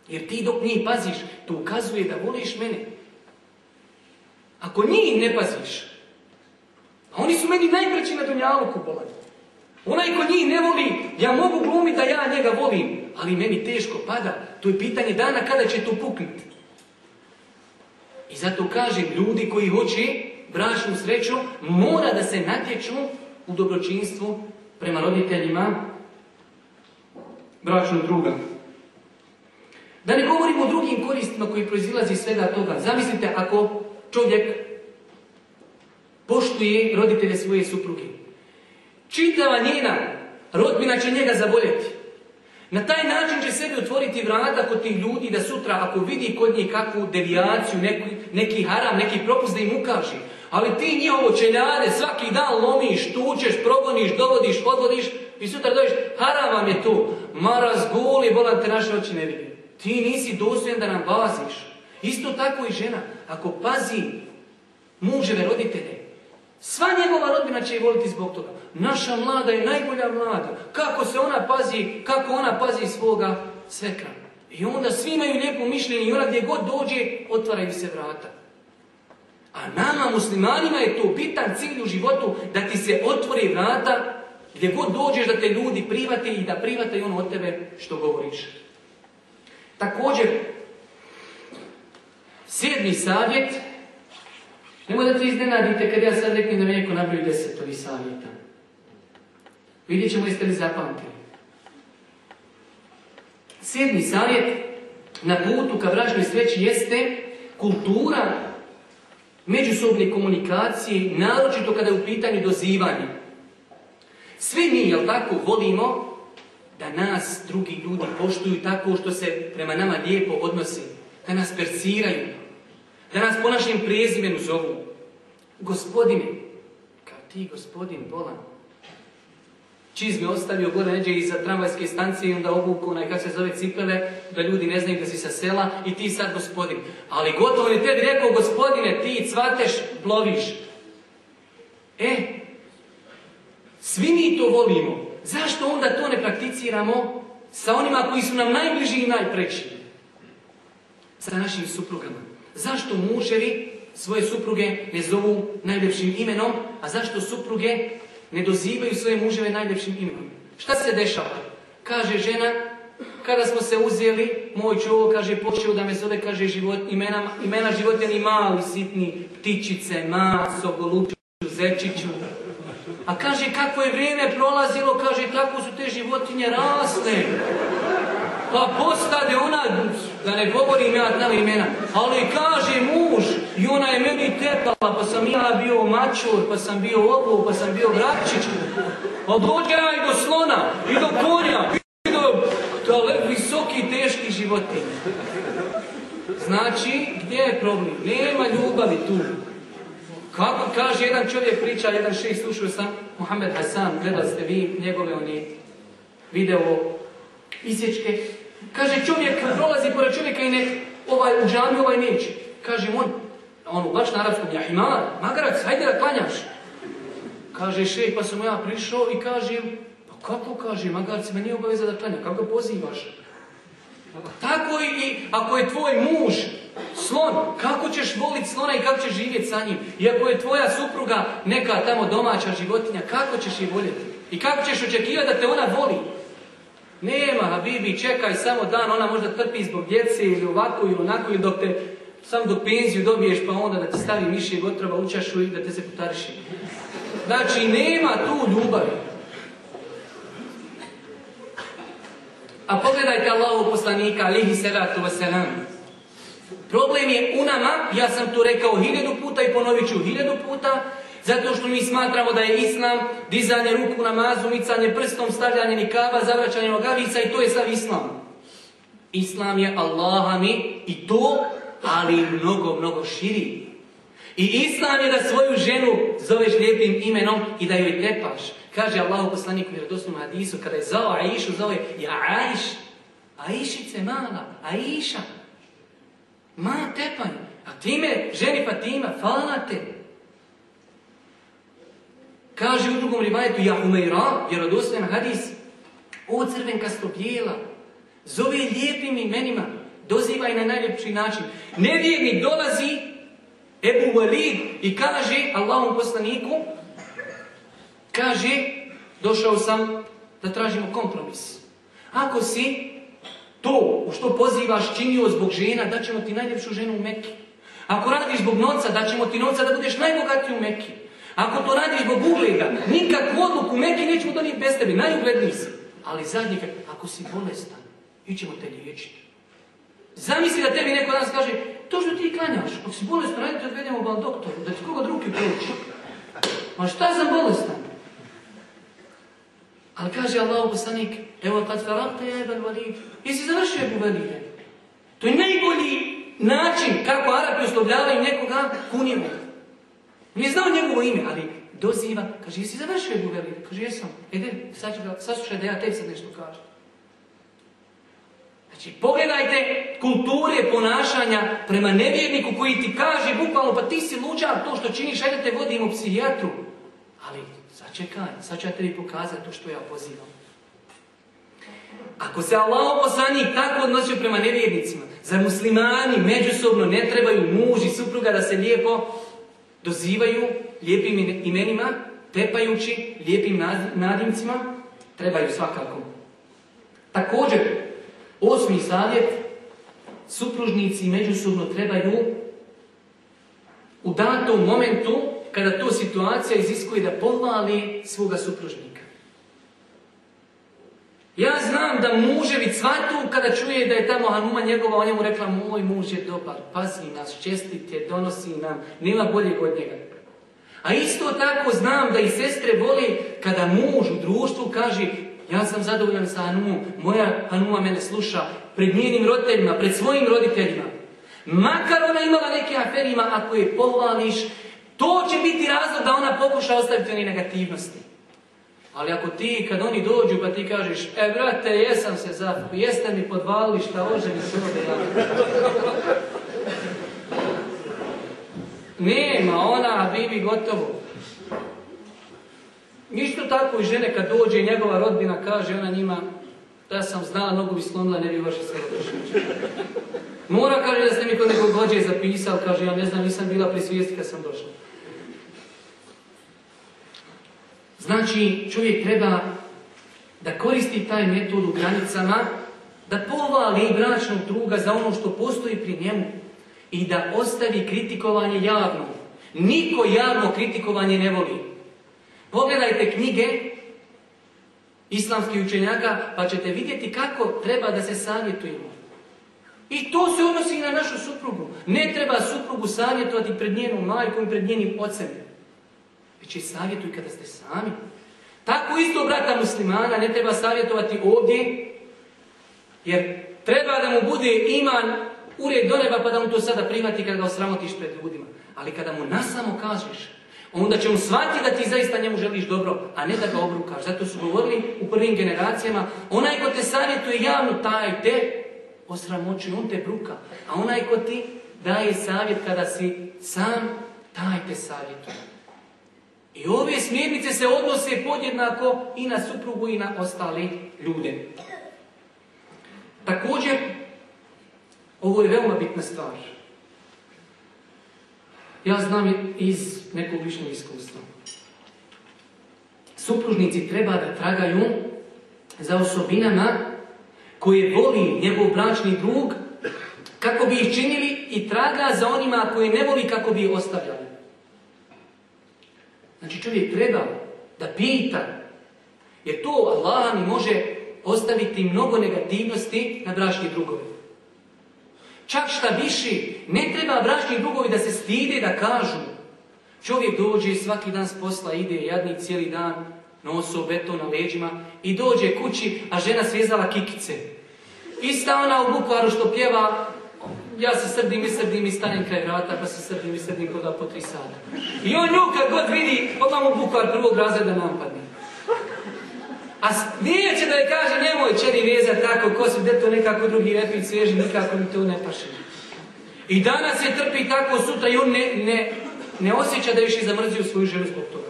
Jer ti dok njih paziš, to ukazuje da voliš mene. Ako njih ne paziš, a oni su meni najpreći na Dunjaluku, bolan. Onaj ko njih ne voli, ja mogu glumiti da ja njega volim, ali meni teško pada. To je pitanje dana kada će to puknuti. I zato kažem, ljudi koji hoće bračnu sreću, mora da se natječu u dobročinstvu prema roditeljima bračnog druga. Da ne govorimo o drugim koristima koji proizilazi iz svega toga. Zamislite ako čovjek poštuje roditelje svoje supruge. Čitava njena rodbina će njega zavoljeti. Na taj način će sebi otvoriti vrata kod tih ljudi da sutra ako vidi kod njih kakvu devijaciju, neki, neki haram, neki propust da im ukaže. Ali ti njihovo čeljade svaki dan lomiš, tučeš, progoniš, dovodiš, odvodiš i sutra dođeš, haram vam je to. Maraz guli, volan te naše oči ne vidi. Ti nisi dostojan da nam vaziš. Isto tako i žena. Ako pazi muževe roditelje, sva njegova rodbina će ih voliti zbog toga. Naša mlada je najbolja mlada. Kako se ona pazi, kako ona pazi svoga svekra. I onda svi imaju lijepo mišljenje i ona gdje god dođe, otvaraju se vrata. A nama, muslimanima, je to bitan cilj u životu da ti se otvori vrata gdje god dođeš da te ljudi private i da private i ono od tebe što govoriš. Također, sedmi savjet, nemoj da te iznenadite kad ja sad reknem da mi neko nabroji deset ovih savjeta. Vidjet ćemo jeste li zapamtili. Sedmi savjet na putu ka bračnoj sreći jeste kultura međusobne komunikacije, naročito kada je u pitanju dozivanje. Svi mi, jel tako, volimo da nas drugi ljudi poštuju tako što se prema nama lijepo odnose, da nas persiraju, da nas po našem prezimenu zovu. Gospodine, kao ti gospodin Bolan, čizme ostavio gore neđe iza tramvajske stancije i onda obuku onaj, kako se zove, cipele, da ljudi ne znaju da si sa sela i ti sad gospodin. Ali gotovo je tebi rekao, gospodine, ti cvateš, ploviš. E, svi mi to volimo. Zašto onda to ne prakticiramo sa onima koji su nam najbliži i najpreći? Sa našim suprugama. Zašto muževi svoje supruge ne zovu najljepšim imenom, a zašto supruge ne dozivaju svoje muževe najljepšim imenom? Šta se dešava? Kaže žena, kada smo se uzeli, moj čovjek kaže, počeo da me zove, kaže, život, imena, imena životinji mali, sitni, ptičice, maso, golubčiću, zečiću, a kaže, kako je vrijeme prolazilo, kaže, tako su te životinje rasle. Pa postade ona, da ne govorim ja ta imena, ali kaže muž, i ona je meni tepala, pa sam ja bio mačur, pa sam bio ovo, pa sam bio vrakčić. A dođe ja i do slona, i do konja, i do tale, visoki, teški životinje. Znači, gdje je problem? Nema ljubavi tu. Kako kaže jedan čovjek priča, jedan šest, slušao sam, Mohamed Hasan, gledali ste vi njegove oni video isječke. Kaže čovjek prolazi pored čovjeka i ne, ovaj u džami ovaj neće. Kaže on, on baš na arabskom, ja imala, magarac, hajde da klanjaš. Kaže šej, pa sam ja prišao i kažem, pa kako kaže, magarci, meni nije obaveza da klanja, kako ga pozivaš? Tako i ako je tvoj muž slon, kako ćeš voliti slona i kako ćeš živjeti sa njim? I ako je tvoja supruga neka tamo domaća životinja, kako ćeš je voljeti? I kako ćeš očekivati da te ona voli? Nema, Habibi, čekaj samo dan, ona možda trpi zbog djece ili ovako ili onako ili dok te sam do penziju dobiješ pa onda da ti stavi mišije gotrova u čašu i da te se putariši. Znači, nema tu ljubavi. A pogledajte Allahu poslanika, alihi salatu wasalam. Problem je u nama, ja sam to rekao hiljadu puta i ponovit ću hiljadu puta, zato što mi smatramo da je islam dizanje ruku na mazu, micanje prstom, stavljanje nikaba, zavraćanje nogavica i to je sav islam. Islam je Allaha mi i to, ali mnogo, mnogo širi. I islam je da svoju ženu zoveš lijepim imenom i da joj tepaš. Kaže poslanik u vjerodostojnom hadisu, kada je zao Aishu, zove ja Aiš, Aišice mala, Aiša. Ma tepanj. A time, ženi Fatima, fala te. Kaže u drugom rivajetu, ja umeira, vjerodostojan hadis, o crvenkasto bijela, zove lijepim imenima, dozivaj na najljepši način. Nevjernik dolazi, Ebu Walid, i kaže Allahom poslaniku, kaže, došao sam da tražimo kompromis. Ako si to u što pozivaš činio zbog žena, da ćemo ti najljepšu ženu u Mekki. Ako radiš zbog novca, da ćemo ti novca da budeš najbogatiji u Mekki. Ako to radiš zbog ugleda, nikakvu odluku u Mekki nećemo donijeti bez tebi, najugledniji si. Ali zadnji, ako si bolestan, ićemo te liječiti. Zamisli da tebi neko danas kaže, to što ti klanjaš, ako si bolestan, radi te odvedemo bal doktoru, da ti koga drugi proći. Ma šta sam bolestan? Ali kaže Allah poslanik, evo kad farakte je Ebel Walid, jesi završio Walide? To je najbolji način kako Arapi oslovljavaju nekoga kunjevom. Nije znao njegovo ime, ali doziva, kaže, jesi završio Ebu Walide? Kaže, jesam. Ede, sad ću ga, saslušaj da ja tebi sad nešto kažem. Znači, pogledajte kulture ponašanja prema nevjerniku koji ti kaže bukvalno, pa ti si luđak, to što činiš, ajde te vodim u psihijatru. Ali, sačekaj, sad ću ja tebi pokazati to što ja pozivam. Ako se Allah poslanik tako odnosio prema nevjernicima, za muslimani međusobno ne trebaju muž i supruga da se lijepo dozivaju lijepim imenima, tepajući lijepim nadimcima, trebaju svakako. Također, osmi savjet, supružnici međusobno trebaju u datom momentu, kada to situacija iziskuje da pohvali svoga supružnika. Ja znam da muževi cvatu kada čuje da je tamo Hanuma njegova, on njemu rekla moj muž je dobar, pazi nas, čestit je, donosi nam, nema boljeg od njega. A isto tako znam da i sestre voli kada muž u društvu kaže ja sam zadovoljan sa Hanumom, moja Hanuma mene sluša pred njenim roditeljima, pred svojim roditeljima. Makar ona imala neke aferima, ako je pohvališ, to će biti razlog da ona pokuša ostaviti one negativnosti. Ali ako ti, kad oni dođu, pa ti kažeš, e, brate, jesam se zafuku, jeste mi podvalili šta oženi se. Nema, ona, bibi, gotovo. Isto tako i žene kad dođe i njegova rodbina kaže, ona njima, da sam znala, nogu bi slomila, ne bi vaše sve Mora kaže da ste mi kod nekog gođe zapisali, kaže, ja ne znam, nisam bila pri svijesti kad sam došla. Znači, čovjek treba da koristi taj metod u granicama, da povali bračnog druga za ono što postoji pri njemu i da ostavi kritikovanje javno. Niko javno kritikovanje ne voli. Pogledajte knjige islamskih učenjaka, pa ćete vidjeti kako treba da se savjetujemo. I to se odnosi i na našu suprugu. Ne treba suprugu savjetovati pred njenom majkom i pred njenim ocem. Već je savjetuj kada ste sami. Tako isto brata muslimana ne treba savjetovati ovdje, jer treba da mu bude iman ured do neba pa da mu to sada prihvati kada ga osramotiš pred ljudima. Ali kada mu nasamo kažeš, onda će on shvatiti da ti zaista njemu želiš dobro, a ne da ga obrukaš. Zato su govorili u prvim generacijama, onaj ko te savjetuje javno, taj te osramoćuje, on te bruka. A onaj ko ti daje savjet kada si sam, taj te savjetuje. I ove smjernice se odnose podjednako i na suprugu i na ostale ljude. Također, ovo je veoma bitna stvar. Ja znam iz nekog ličnog iskustva. Supružnici treba da tragaju za osobinama koje voli njegov bračni drug, kako bi ih činili i traga za onima koje ne voli kako bi ih ostavljali. Znači čovjek treba da pita, jer to Allah mi može ostaviti mnogo negativnosti na bračni drugovi. Čak šta više, ne treba bračni drugovi da se stide da kažu. Čovjek dođe svaki dan s posla, ide jadni cijeli dan, nosu beton na leđima i dođe kući, a žena svezala kikice. Ista ona u bukvaru što pjeva ja se srdim i srdim i stanem kraj vrata, pa se srdim i srdim koda po tri sata. I on nju kad god vidi, odmah mu bukvar prvog razreda napadne. A neće da je kaže, nemoj čeri vezati tako, ko su to nekako drugi repi sveži, nikako mi to ne paše. I danas je trpi tako, sutra i on ne, ne, ne osjeća da više zamrzio svoju ženu zbog toga.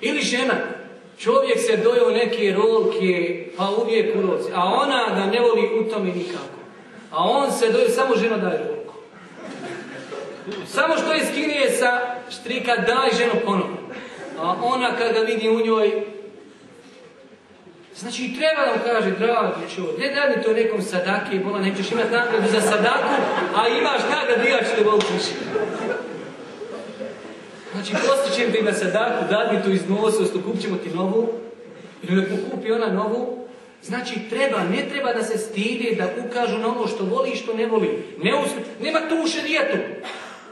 Ili žena, čovjek se dojao neke rolke, pa uvijek uroci, a ona ga ne voli u tome nikako. A on se dojao, samo žena daje rolku. Samo što je sa štrika, daj ženu ponovno. A ona kada vidi u njoj, Znači treba nam kaže, dragi čovjek, ne da mi to nekom sadake, bola nećeš imati nagradu za sadaku, a imaš nagradu, ja ću te volitiš. Znači, postićem ti na sadaku, dad mi to iz nosa, kupit ćemo ti novu, ili nek kupi ona novu. Znači, treba, ne treba da se stide, da ukažu na ono što voli i što ne voli. Ne nema tu u šerijetu.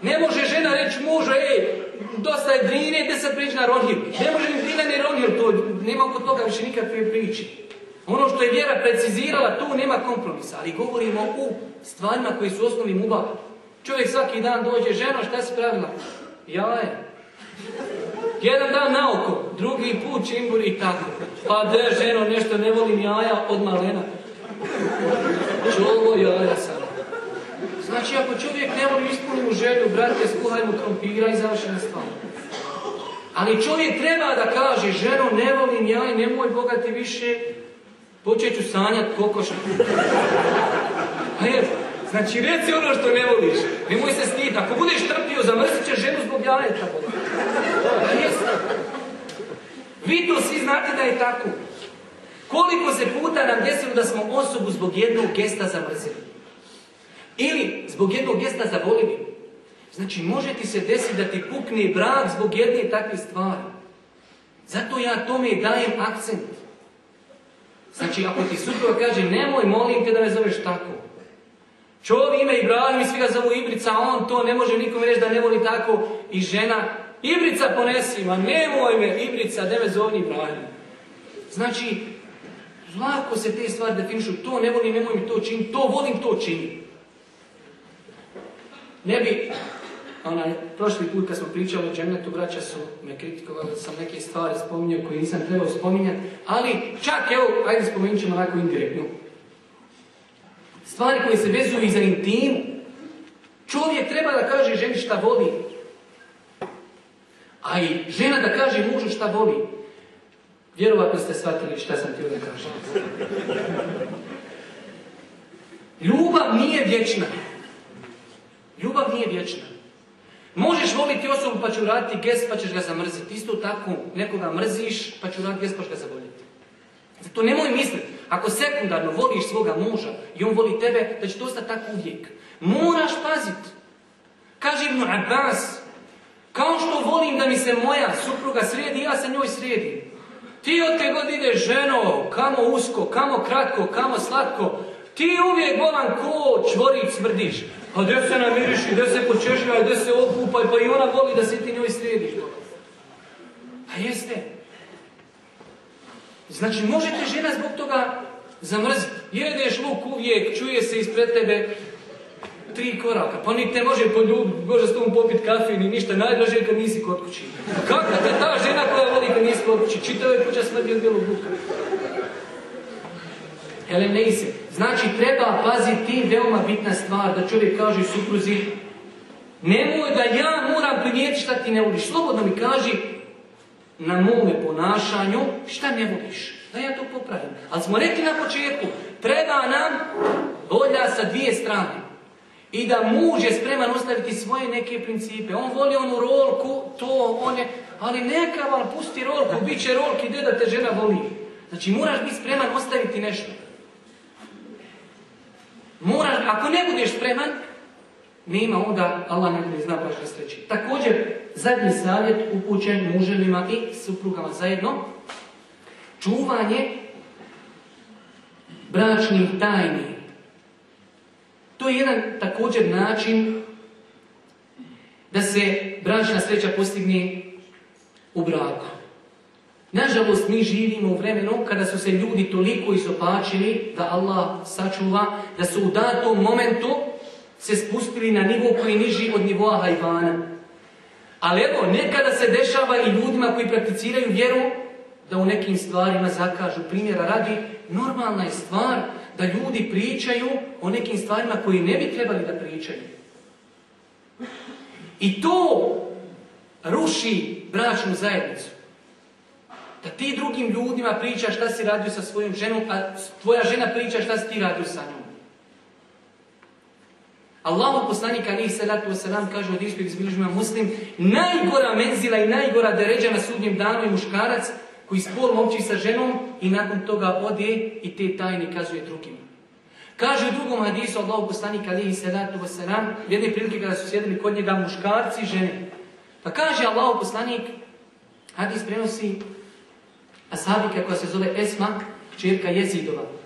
Ne može žena reći mužu, ej, dosta je drine, gdje sad prići na ronhir. Ne može ni drina ni ronhir, to nema oko toga više nikakve priči. Ono što je vjera precizirala, tu nema kompromisa, ali govorimo u stvarima koji su osnovni mubah. Čovjek svaki dan dođe, ženo, šta si pravila? Jaje. Jedan dan na oko, drugi put čimbur i tako. Pa de, ženo, nešto ne volim jaja od malena. Čovo jaja sam. Znači, ako čovjek ne voli ispuniti želju, brate, skuhajmo krompira i završena stvar. Ali čovjek treba da kaže, ženo, ne volim ja i nemoj Boga ti više, počet ću sanjat kokoša. A je, znači reci ono što ne voliš, nemoj se stiti. Ako budeš trpio, zamrzit ćeš ženu zbog jajeta. Vi to svi znate da je tako. Koliko se puta nam desilo da smo osobu zbog jednog gesta zamrzili. Ili zbog jednog gesta zavolili. Znači, može ti se desiti da ti pukne brak zbog jedne takve stvari. Zato ja tome dajem akcent. Znači, ako ti supruga kaže, nemoj, molim te da me zoveš tako. Čovi ime Ibrahim i svi ga zovu Ibrica, on to ne može nikome reći da ne voli tako. I žena, Ibrica ponesi, ma nemoj me, Ibrica, da me zovni Ibrahim. Znači, lako se te stvari definišu, to ne volim, nemoj mi to činiti, to volim, to čini. Ne bi, onaj, prošli put kad smo pričali o džennetu, braća su me kritikovali, sam neke stvari spominjao koje nisam trebao spominjati, ali čak, evo, ajde spomenut ćemo onako indirektno. Stvari koje se vezuju i za intimu. Čovjek treba da kaže ženi šta voli. A i žena da kaže mužu šta voli. Vjerovatno ste shvatili šta sam ti da kažem. Ljubav nije vječna. Ljubav nije vječna. Možeš voliti osobu pa ću raditi gest pa ćeš ga zamrziti. Isto tako nekoga mrziš pa ću raditi gest pa ćeš ga zavoljiti. Zato nemoj misliti, ako sekundarno voliš svoga muža i on voli tebe, da će to ostati tako uvijek. Moraš paziti. Kaže Ibn Abbas, kao što volim da mi se moja supruga sredi, ja se njoj sredim. Ti od te god ideš ženo, kamo usko, kamo kratko, kamo slatko, ti uvijek volan ko čvorić smrdiš. A gdje se namiriš, gdje se počešlja, gdje se okupaj, pa i ona voli da se ti njoj središ. A jeste. Znači, možete žena zbog toga zamrziti. Jedeš luk uvijek, čuje se ispred tebe tri koraka. Pa ni te može poljubiti, može s tom popiti kafe ni ništa. Najdraže kad nisi kod kući. Kako te ta žena koja voli kad nisi kod kući? Čitao je kuća smrdi od bijelog luka. Helenejse. Znači, treba paziti veoma bitna stvar da čovjek kaže supruzi nemoj da ja moram primijeti šta ti ne voliš. Slobodno mi kaži na mome ponašanju šta ne voliš. Da ja to popravim. Ali smo rekli na početku, treba nam volja sa dvije strane. I da muž je spreman ostaviti svoje neke principe. On voli onu rolku, to, on je, ali neka vam pusti rolku, bit će rolki, gdje da te žena voli. Znači moraš biti spreman ostaviti nešto. Moraš, ako ne budeš spreman, nema onda, Allah ne zna baš sreći. Također, zadnji savjet upućen muževima i suprugama zajedno, čuvanje bračnih tajni. To je jedan također način da se bračna sreća postigne u braku. Nažalost, mi živimo u vremenu kada su se ljudi toliko izopačili da Allah sačuva, da su u datom momentu se spustili na nivo koji niži od nivoa hajvana. Ali evo, nekada se dešava i ljudima koji prakticiraju vjeru da u nekim stvarima zakažu. Primjera radi, normalna je stvar da ljudi pričaju o nekim stvarima koji ne bi trebali da pričaju. I to ruši bračnu zajednicu. Da ti drugim ljudima pričaš šta si radio sa svojom ženom, a tvoja žena priča šta si ti radio sa njom. Allahu poslanik alihi salatu wasalam kaže od iskog izbilježima muslim najgora menzila i najgora deređa na sudnjem danu je muškarac koji spol momči sa ženom i nakon toga ode i te tajne kazuje drugima. Kaže u drugom hadisu Allahu poslanik alihi salatu wasalam jedne prilike kada su sjedili kod njega muškarci i žene. Pa kaže Allahu poslanik hadis prenosi ashabika koja se zove Esma, čerka Jezidova.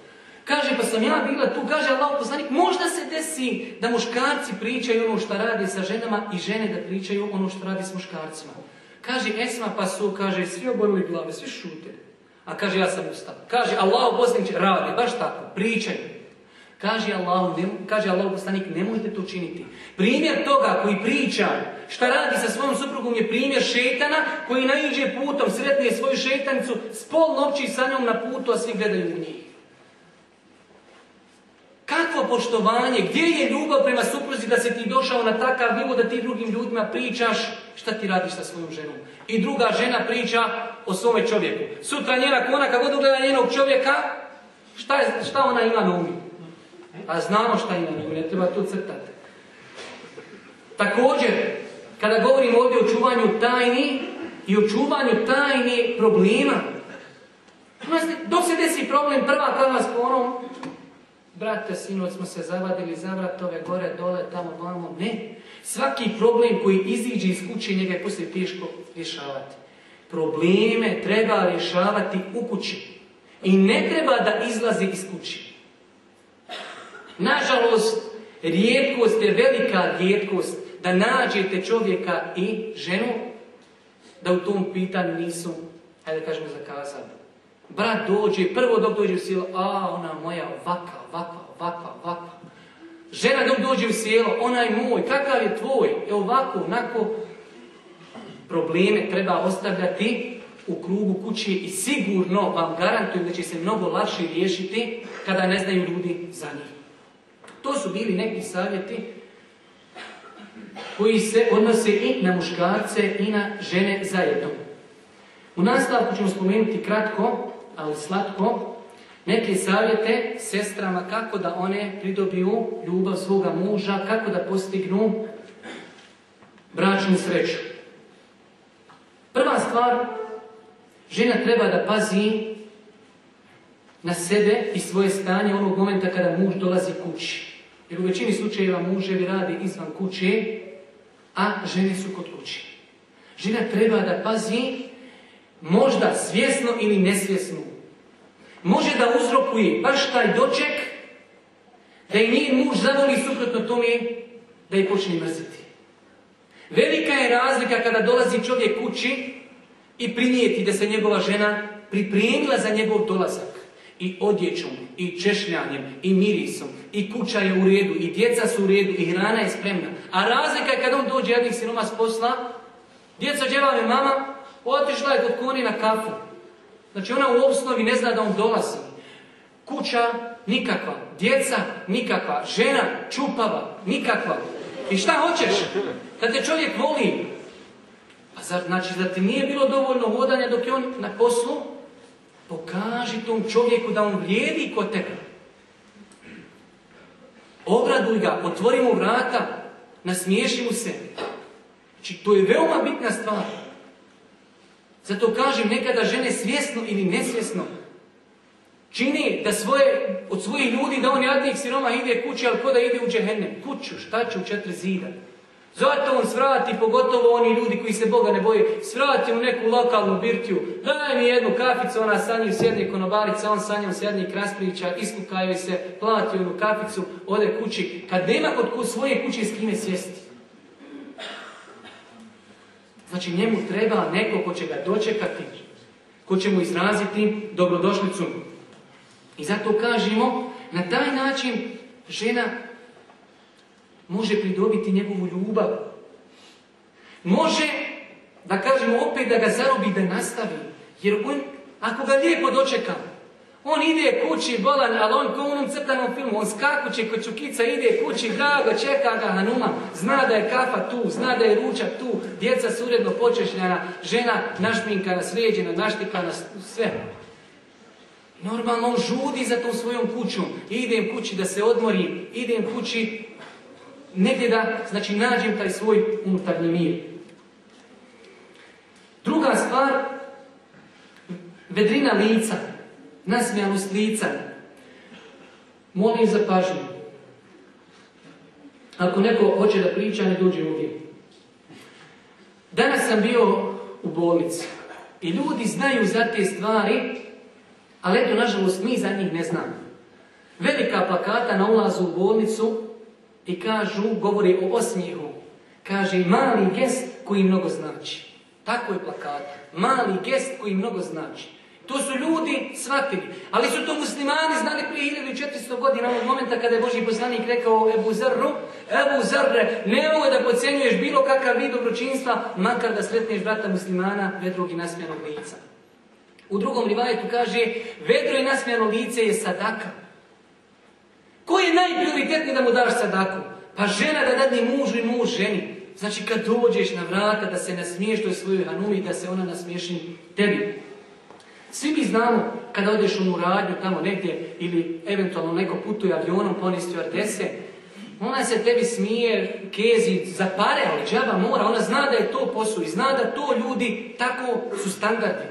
Kaže, pa sam ja bila tu, kaže Allah poslanik, možda se desi da muškarci pričaju ono što rade sa ženama i žene da pričaju ono što radi s muškarcima. Kaže Esma, pa su, kaže, svi oborili glave, svi šute. A kaže, ja sam ustav. Kaže, Allah poslanik radi, baš tako, pričaju. Kaže Allah, kaže Allah poslanik, nemojte to činiti. Primjer toga koji priča šta radi sa svojom suprugom je primjer šetana koji naiđe putom, sretne svoju šetanicu, spol novči sa njom na putu, a svi gledaju u njih. Kakvo poštovanje, gdje je ljubav prema supruzi da se ti došao na takav nivo da ti drugim ljudima pričaš šta ti radiš sa svojom ženom. I druga žena priča o svome čovjeku. Sutra njena kona, kako god ugleda njenog čovjeka, šta, je, šta ona ima na umu? A znamo šta ima na umu, ne treba tu crtati. Također, kada govorimo ovdje o čuvanju tajni i o čuvanju tajni problema, dok se desi problem, prva kava s ponom, brate, sinoć smo se zavadili za vratove, gore, dole, tamo, vamo. Ne. Svaki problem koji iziđe iz kuće, njega je poslije teško rješavati. Probleme treba rješavati u kući. I ne treba da izlazi iz kući. Nažalost, rijetkost je velika rijetkost da nađete čovjeka i ženu da u tom pitanju nisu, hajde da kažemo, zakazali. Brat dođe, prvo dok dođe u sjelo, a ona moja ovaka, ovaka, ovaka, ovaka. Žena dok dođe u sjelo, onaj moj, kakav je tvoj, je ovako, onako. Probleme treba ostavljati u krugu kuće i sigurno vam garantujem da će se mnogo lakše riješiti kada ne znaju ljudi za njih. To su bili neki savjeti koji se odnose i na muškarce i na žene zajedno. U nastavku ćemo spomenuti kratko ali slatko, neke savjete sestrama kako da one pridobiju ljubav svoga muža, kako da postignu bračnu sreću. Prva stvar, žena treba da pazi na sebe i svoje stanje onog momenta kada muž dolazi kući. Jer u većini slučajeva muževi radi izvan kuće, a žene su kod kući. Žena treba da pazi možda svjesno ili nesvjesno, može da uzrokuje baš taj doček da i njen muž zavoli suprotno tome da je počne mrziti. Velika je razlika kada dolazi čovjek kući i primijeti da se njegova žena pripremila za njegov dolazak. I odjećom, i češljanjem, i mirisom, i kuća je u redu, i djeca su u redu, i hrana je spremna. A razlika je kada on dođe jednih sinoma s posla, djeca djeva me mama, Otišla je kod koni na kafu. Znači ona u osnovi ne zna da on dolazi. Kuća nikakva, djeca nikakva, žena čupava, nikakva. I šta hoćeš? Kad te čovjek voli, a zar, znači da ti nije bilo dovoljno vodanja dok je on na poslu, pokaži tom čovjeku da on vrijedi kod tebe. Obraduj ga, otvori mu vrata, nasmiješi mu se. Znači, to je veoma bitna stvar. Zato kažem, nekada žene svjesno ili nesvjesno čini da svoje, od svojih ljudi da on jadnik siroma ide kući, ali ko da ide u džehennem? Kuću, šta će u četiri zida? Zato on svrati, pogotovo oni ljudi koji se Boga ne boje, svrati u neku lokalnu birtiju, daj mi jednu kaficu, ona sa njim sjedni konobarica, on sa njom sjednik raspriča, iskukaju se, plati onu kaficu, ode kući. Kad nema kod svoje kuće s kime sjesti. Znači njemu treba neko ko će ga dočekati, ko će mu izraziti dobrodošlicu. I zato kažemo, na taj način žena može pridobiti njegovu ljubav. Može, da kažemo opet da ga zarobi da nastavi. Jer on, Ako ga lijepo dočekam, on ide kući bolan, ali on ko u onom crtanom filmu, on skakuće kod Čukica, ide kući, drago, čeka ga Hanuma, zna da je kafa tu, zna da je ručak tu, djeca su uredno počešljana, žena našminkana, sređena, naštikana, sve. Normalno on žudi za tom svojom kućom, idem kući da se odmorim, idem kući negdje da, znači, nađem taj svoj unutarnji mir. Druga stvar, vedrina lica, nasmijanost lica. Molim za pažnju. Ako neko hoće da priča, ne dođe ovdje. Danas sam bio u bolnici i ljudi znaju za te stvari, ali eto, nažalost, mi za njih ne znamo. Velika plakata na ulazu u bolnicu i kažu, govori o osmijehu. Kaže, mali gest koji mnogo znači. Tako je plakata. Mali gest koji mnogo znači. To su ljudi shvatili. Ali su to muslimani znali prije 1400 godina ovog momenta kada je Boži poslanik rekao Ebu Zrru, Ebu Zrre, nemoj da pocijenjuješ bilo kakav vid dobročinstva, makar da sretneš brata muslimana vedrog i nasmijanog lica. U drugom rivajetu kaže, vedro i nasmijano lice je sadaka. Ko je najprioritetniji da mu daš sadaku? Pa žena da dadne mužu i muž ženi. Znači kad dođeš na vrata da se nasmiješ toj svojoj hanumi da se ona nasmiješi tebi. Svi mi znamo kada odeš u radnju tamo negdje ili eventualno neko putuje avionom poni stewardese, ona se tebi smije, kezi, za pare, ali džaba mora, ona zna da je to posao i zna da to ljudi tako su standardi.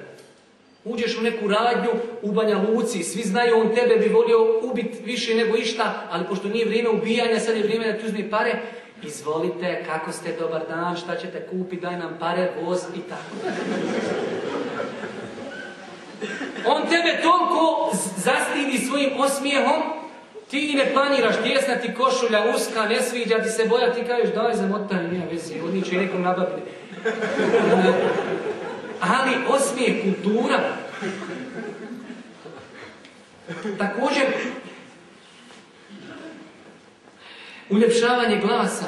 Uđeš u neku radnju u Banja Luci, svi znaju on tebe bi volio ubiti više nego išta, ali pošto nije vrijeme ubijanja, sad je vrijeme da ti uzme pare, izvolite, kako ste, dobar dan, šta ćete kupiti, daj nam pare, voz i tako. On tebe toliko zastidi svojim osmijehom, ti ne planiraš, tjesna ti košulja, uska, ne sviđa ti se boja, ti kažeš daj za motaj, nije vezi, od će nekom nabaviti. Ali osmijeh, kultura. Također, uljepšavanje glasa.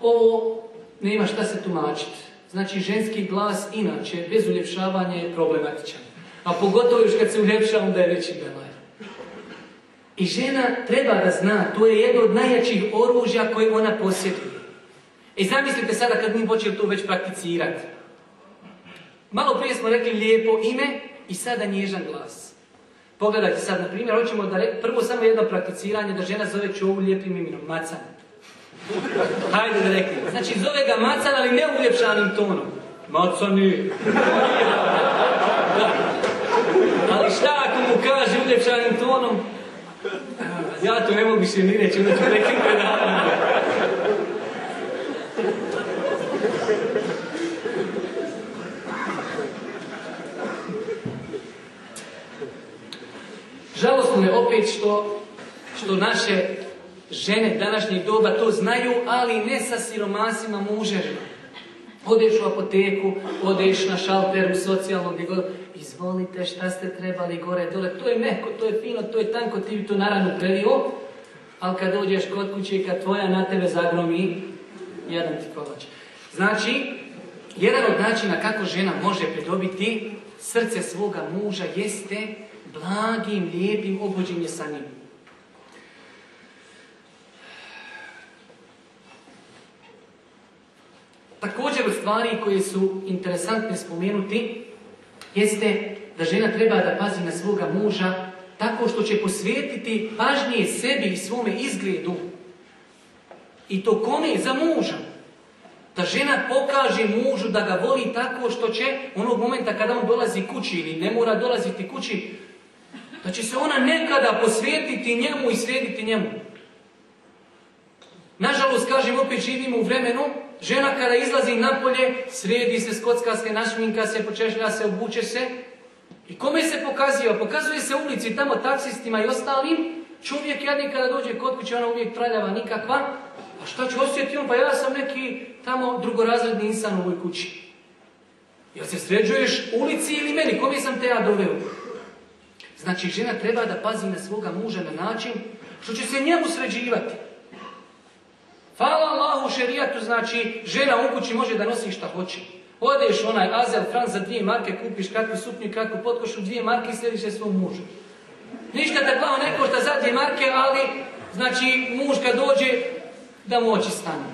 Ovo nema šta se tumačiti. Znači, ženski glas inače, bez uljepšavanja je problematičan. A pogotovo još kad se uljepša, onda je veći belaj. I žena treba da zna, to je jedno od najjačih oružja koje ona posjeduje. I zamislite sada kad mi počeli to već prakticirati. Malo prije smo rekli lijepo ime i sada nježan glas. Pogledajte sad, na primjer, hoćemo da re... prvo samo jedno prakticiranje da žena zove čovu lijepim imenom, Macan. Hajde da rekli. Znači zove ga Macan, ali ne uljepšanim tonom. Macani. <laughs> Ali šta ako mu kaže uljepšanim tonom? Ja to ne mogu se ni reći, onda ću nekim. Žalostno je opet što, što naše žene današnjeg doba to znaju, ali ne sa siromasima muževima. Odeš u apoteku, odeš na šalter u socijalnom gdje izvolite šta ste trebali gore, dole, to je mehko, to je fino, to je tanko, ti bi to naravno prelio, ali kad dođeš kod kuće i kad tvoja na tebe zagromi, jedan ti kolač. Znači, jedan od načina kako žena može pridobiti srce svoga muža jeste blagim, lijepim obuđenje sa njim. Također stvari koje su interesantne spomenuti jeste da žena treba da pazi na svoga muža tako što će posvetiti pažnije sebi i svome izgledu. I to kome? Za muža. Da žena pokaže mužu da ga voli tako što će onog momenta kada on dolazi kući ili ne mora dolaziti kući, da će se ona nekada posvetiti njemu i srediti njemu. Nažalost, kažem, opet živimo u vremenu, žena kada izlazi napolje, sredi se skockarske, našminka se, počešlja se, obuče se. I kome se pokazuje? Pokazuje se ulici, tamo taksistima i ostalim. Čovjek jadni kada dođe kod kuće, ona uvijek traljava nikakva. A šta će osjetiti on? Pa ja sam neki tamo drugorazredni insan u ovoj kući. Jel se sređuješ ulici ili meni? Kome sam te ja doveo? Znači, žena treba da pazi na svoga muža na način što će se njemu sređivati. Hvala Allahu šerijatu, znači žena u kući može da nosi šta hoće. Odeš onaj Azel Franc za dvije marke, kupiš kakvu suknju i kakvu potkošu, dvije marke i slediš se svom mužu. Ništa te glava ne košta za dvije marke, ali znači muž kad dođe da mu oči stane.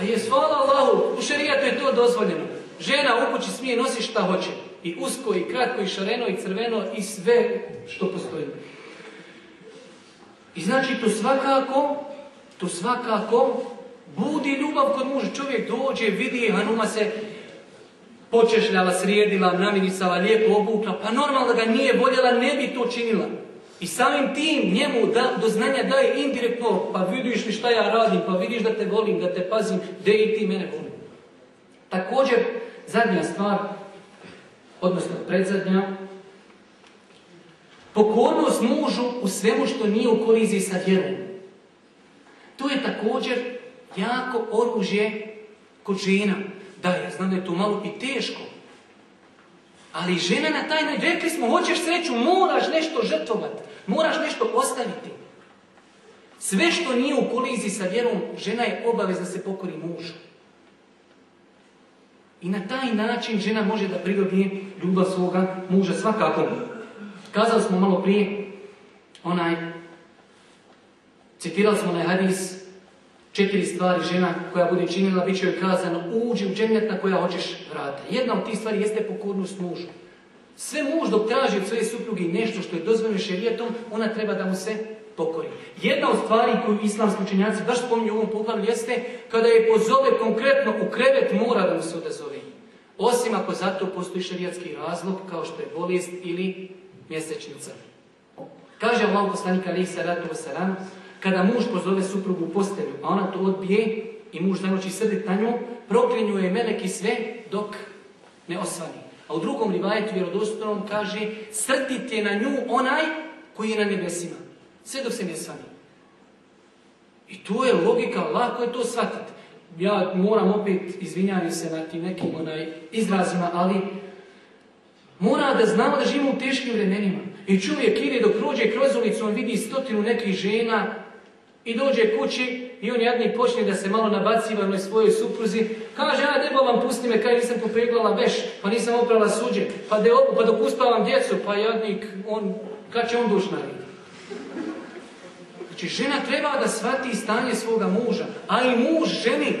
A je hvala Allahu, u šerijatu je to dozvoljeno. Žena u kući smije nositi šta hoće. I usko, i kratko, i šareno, i crveno, i sve što postoji. I znači to svakako, to svakako budi ljubav kod muža. Čovjek dođe, vidi, Hanuma se počešljala, srijedila, namirisala, lijepo obukla, pa normalno da ga nije voljela, ne bi to činila. I samim tim njemu da, do znanja daje indirektno, pa vidiš li šta ja radim, pa vidiš da te volim, da te pazim, da i ti mene volim. Također, zadnja stvar, odnosno predzadnja, pokornost mužu u svemu što nije u koliziji sa vjerom. To je također jako oružje kod žena. Da, ja znam da je to malo i teško. Ali žena na taj način, rekli smo, hoćeš sreću, moraš nešto žrtvovati, moraš nešto ostaviti. Sve što nije u koliziji sa vjerom, žena je obavezna se pokori mužu. I na taj način žena može da pridobije ljubav svoga muža svakako. Kazali smo malo prije, onaj, citirali smo onaj hadis, četiri stvari žena koja bude činila, bit će joj kazano, uđi u džennet na koja hoćeš vrata. Jedna od tih stvari jeste pokornost mužu. Sve muž dok traži od svoje supruge nešto što je dozvoljeno šerijetom, ona treba da mu se pokori. Jedna od stvari koju islamski učenjaci baš spominju u ovom poglavlju jeste kada je pozove konkretno u krevet mora da mu se odazove. Osim ako zato postoji šerijatski razlog kao što je bolest ili mjesečnica. Kaže Allah poslanika alaihi salatu wasalam, kada muž pozove suprugu u postelju, a ona to odbije i muž zanoći srdit na nju, proklinju je meleki sve dok ne osvani. A u drugom rivajetu vjerodostojnom kaže srtite na nju onaj koji je na nebesima. Sve dok se ne svani. I to je logika, lako je to shvatiti. Ja moram opet, izvinjati se na tim nekim onaj, izrazima, ali mora da znamo da živimo u teškim vremenima. I čovjek ide dok prođe kroz ulicu, on vidi stotinu nekih žena i dođe kući i on jadni počne da se malo nabaciva na svojoj supruzi. Kaže, ja debo vam pusti me, kaj nisam popeglala veš, pa nisam oprala suđe, pa, de, pa dok uspavam djecu, pa jadnik, on, kad će on duš narediti? Znači, žena treba da shvati stanje svoga muža, a i muž ženi.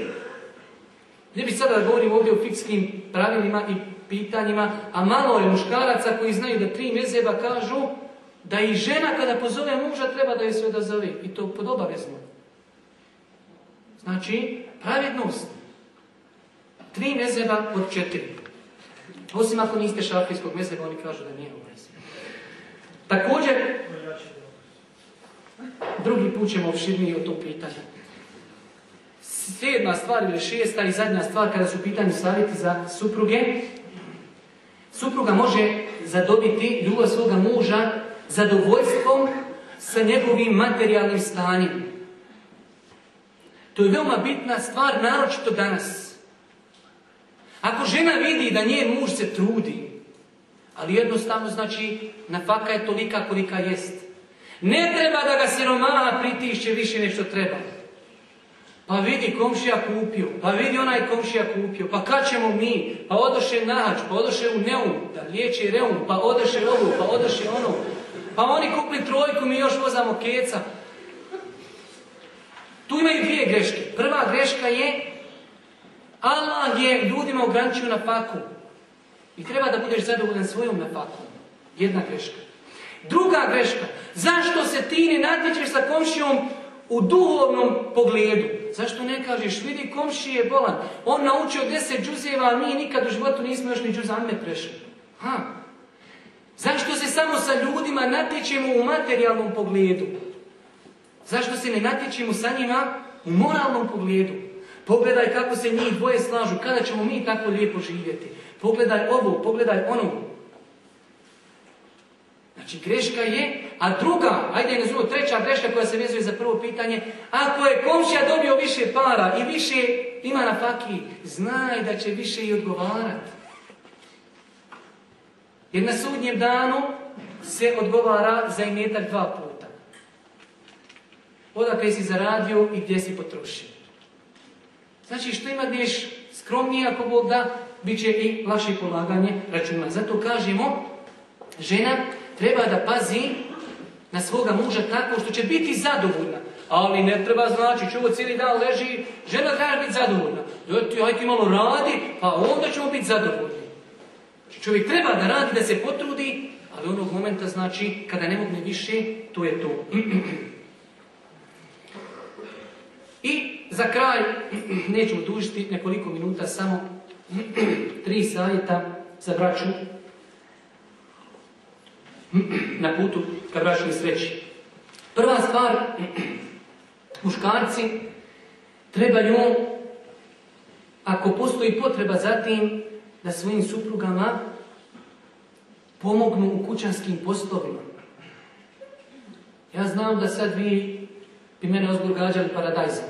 Ne bi sada da govorim ovdje o fikskim pravilima i pitanjima, a malo je muškaraca koji znaju da tri mezeba kažu da i žena kada pozove muža treba da je sve odazove i to pod obavezno. Znači, pravednost. Tri mezeba od četiri. Osim ako niste šafijskog mezeba, oni kažu da nije obavezno. Također, drugi put ćemo opširniji o tom pitanju. Sedma stvar ili šesta i zadnja stvar kada su u pitanju savjeti za supruge. Supruga može zadobiti ljubav svoga muža zadovoljstvom sa njegovim materijalnim stanjem. To je veoma bitna stvar, naročito danas. Ako žena vidi da njen muž se trudi, ali jednostavno znači nafaka je tolika kolika jest. Ne treba da ga siromaha pritišće više nešto treba. Pa vidi komšija kupio, pa vidi onaj komšija kupio, pa kad ćemo mi, pa odoše nahač, pa odoše u neum, da liječi reum, pa odoše ovo, pa odoše ono, pa oni kupili trojku, mi još vozamo keca. Tu imaju dvije greške. Prva greška je, Allah je ljudima ograničio na faku. I treba da budeš zadovoljan svojom na faku. Jedna greška. Druga greška, zašto se ti ne natječeš sa komšijom u duhovnom pogledu? Zašto ne kažeš, vidi komšiji je bolan, on naučio deset džuzeva, a mi nikad u životu nismo još ni džuzame prešli. Ha. Samo sa ljudima natječemo u materijalnom pogledu? Zašto se ne natječemo sa njima u moralnom pogledu? Pogledaj kako se njih dvoje slažu, kada ćemo mi tako lijepo živjeti. Pogledaj ovo, pogledaj ono. Znači greška je, a druga, ajde ne zove, treća greška koja se vezuje za prvo pitanje, ako je komšija dobio više para i više ima na fakiji, znaj da će više i odgovarati. Jer na sudnjem danu se odgovara za imetak dva puta. Odakle si zaradio i gdje si potrošio. Znači što imaš skromniji ako Bog da, bit će i lakše polaganje računa. Zato kažemo, žena treba da pazi na svoga muža tako što će biti zadovoljna. Ali ne treba znači, čuvo cijeli dan leži, žena treba biti zadovoljna. Ti, aj ti malo radi, pa onda ćemo biti zadovoljni. Znači, čovjek treba da radi, da se potrudi, ali onog momenta znači, kada ne mogne više, to je to. I za kraj, nećemo dužiti nekoliko minuta, samo tri savjeta za braću na putu ka bračnoj sreći. Prva stvar, muškarci trebaju, ako postoji potreba za tim, da svojim suprugama pomognu u kućanskim poslovima. Ja znam da sad vi bi mene ozbog gađali paradajzom,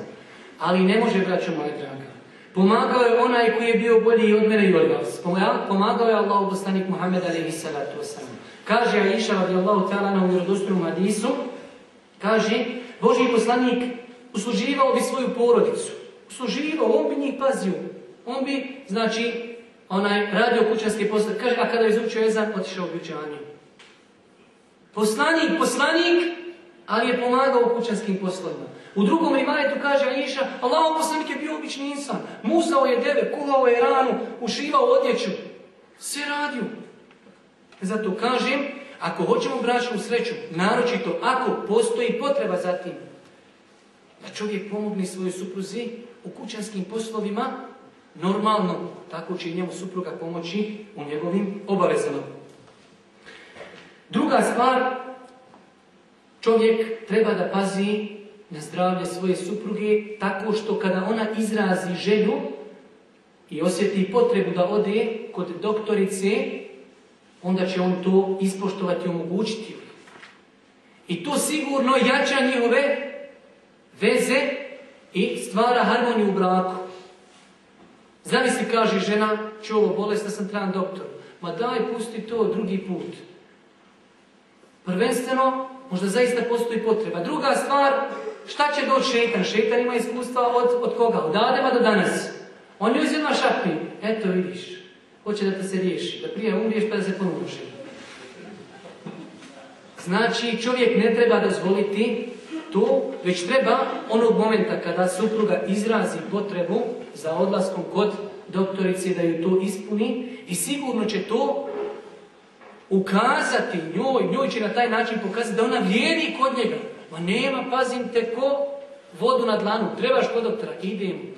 ali ne može, braćo moje draga. Pomagao je onaj koji je bio bolji od mene i od vas. Pomagao je Allah poslanik Muhammed alaihi salatu wasalam. Kaže Aisha radijallahu ta'ala na vjerodostojnom hadisu, kaže, Boži poslanik usluživao bi svoju porodicu. Usluživao, on bi njih pazio. On bi, znači, onaj, radio kućanske poslove. Kaže, a kada je izučio ezan, otišao u učanje. Poslanik, poslanik, ali je pomagao u kućanskim poslovima. U drugom rivajetu kaže Aisha, Allah poslanik je bio obični insan. Musao je deve, kuhao je ranu, ušivao odjeću. Sve radio. Zato kažem, ako hoćemo bračnu sreću, naročito ako postoji potreba za tim, da čovjek pomogne svojoj supruzi u kućanskim poslovima, normalno, tako će i njemu supruga pomoći u njegovim obavezama. Druga stvar, čovjek treba da pazi na zdravlje svoje supruge tako što kada ona izrazi želju i osjeti potrebu da ode kod doktorice, onda će on to ispoštovati i omogućiti. I to sigurno jača njihove veze i stvara harmoniju u braku. Zamisli, kaže žena, čulo, bolesna sam, trebam doktor. Ma daj, pusti to drugi put. Prvenstveno, možda zaista postoji potreba. Druga stvar, šta će doći šetan? Šetan ima iskustva od, od koga? Od Adema do danas. On je uzima šapi. Eto, vidiš. Hoće da te se riješi. Da prije umriješ pa da se ponuši. Znači, čovjek ne treba dozvoliti to, već treba onog momenta kada supruga izrazi potrebu za odlaskom kod doktorice da ju to ispuni i sigurno će to ukazati njoj, njoj će na taj način pokazati da ona vrijedi kod njega. Ma nema, pazim te ko vodu na dlanu, trebaš kod doktora, idem.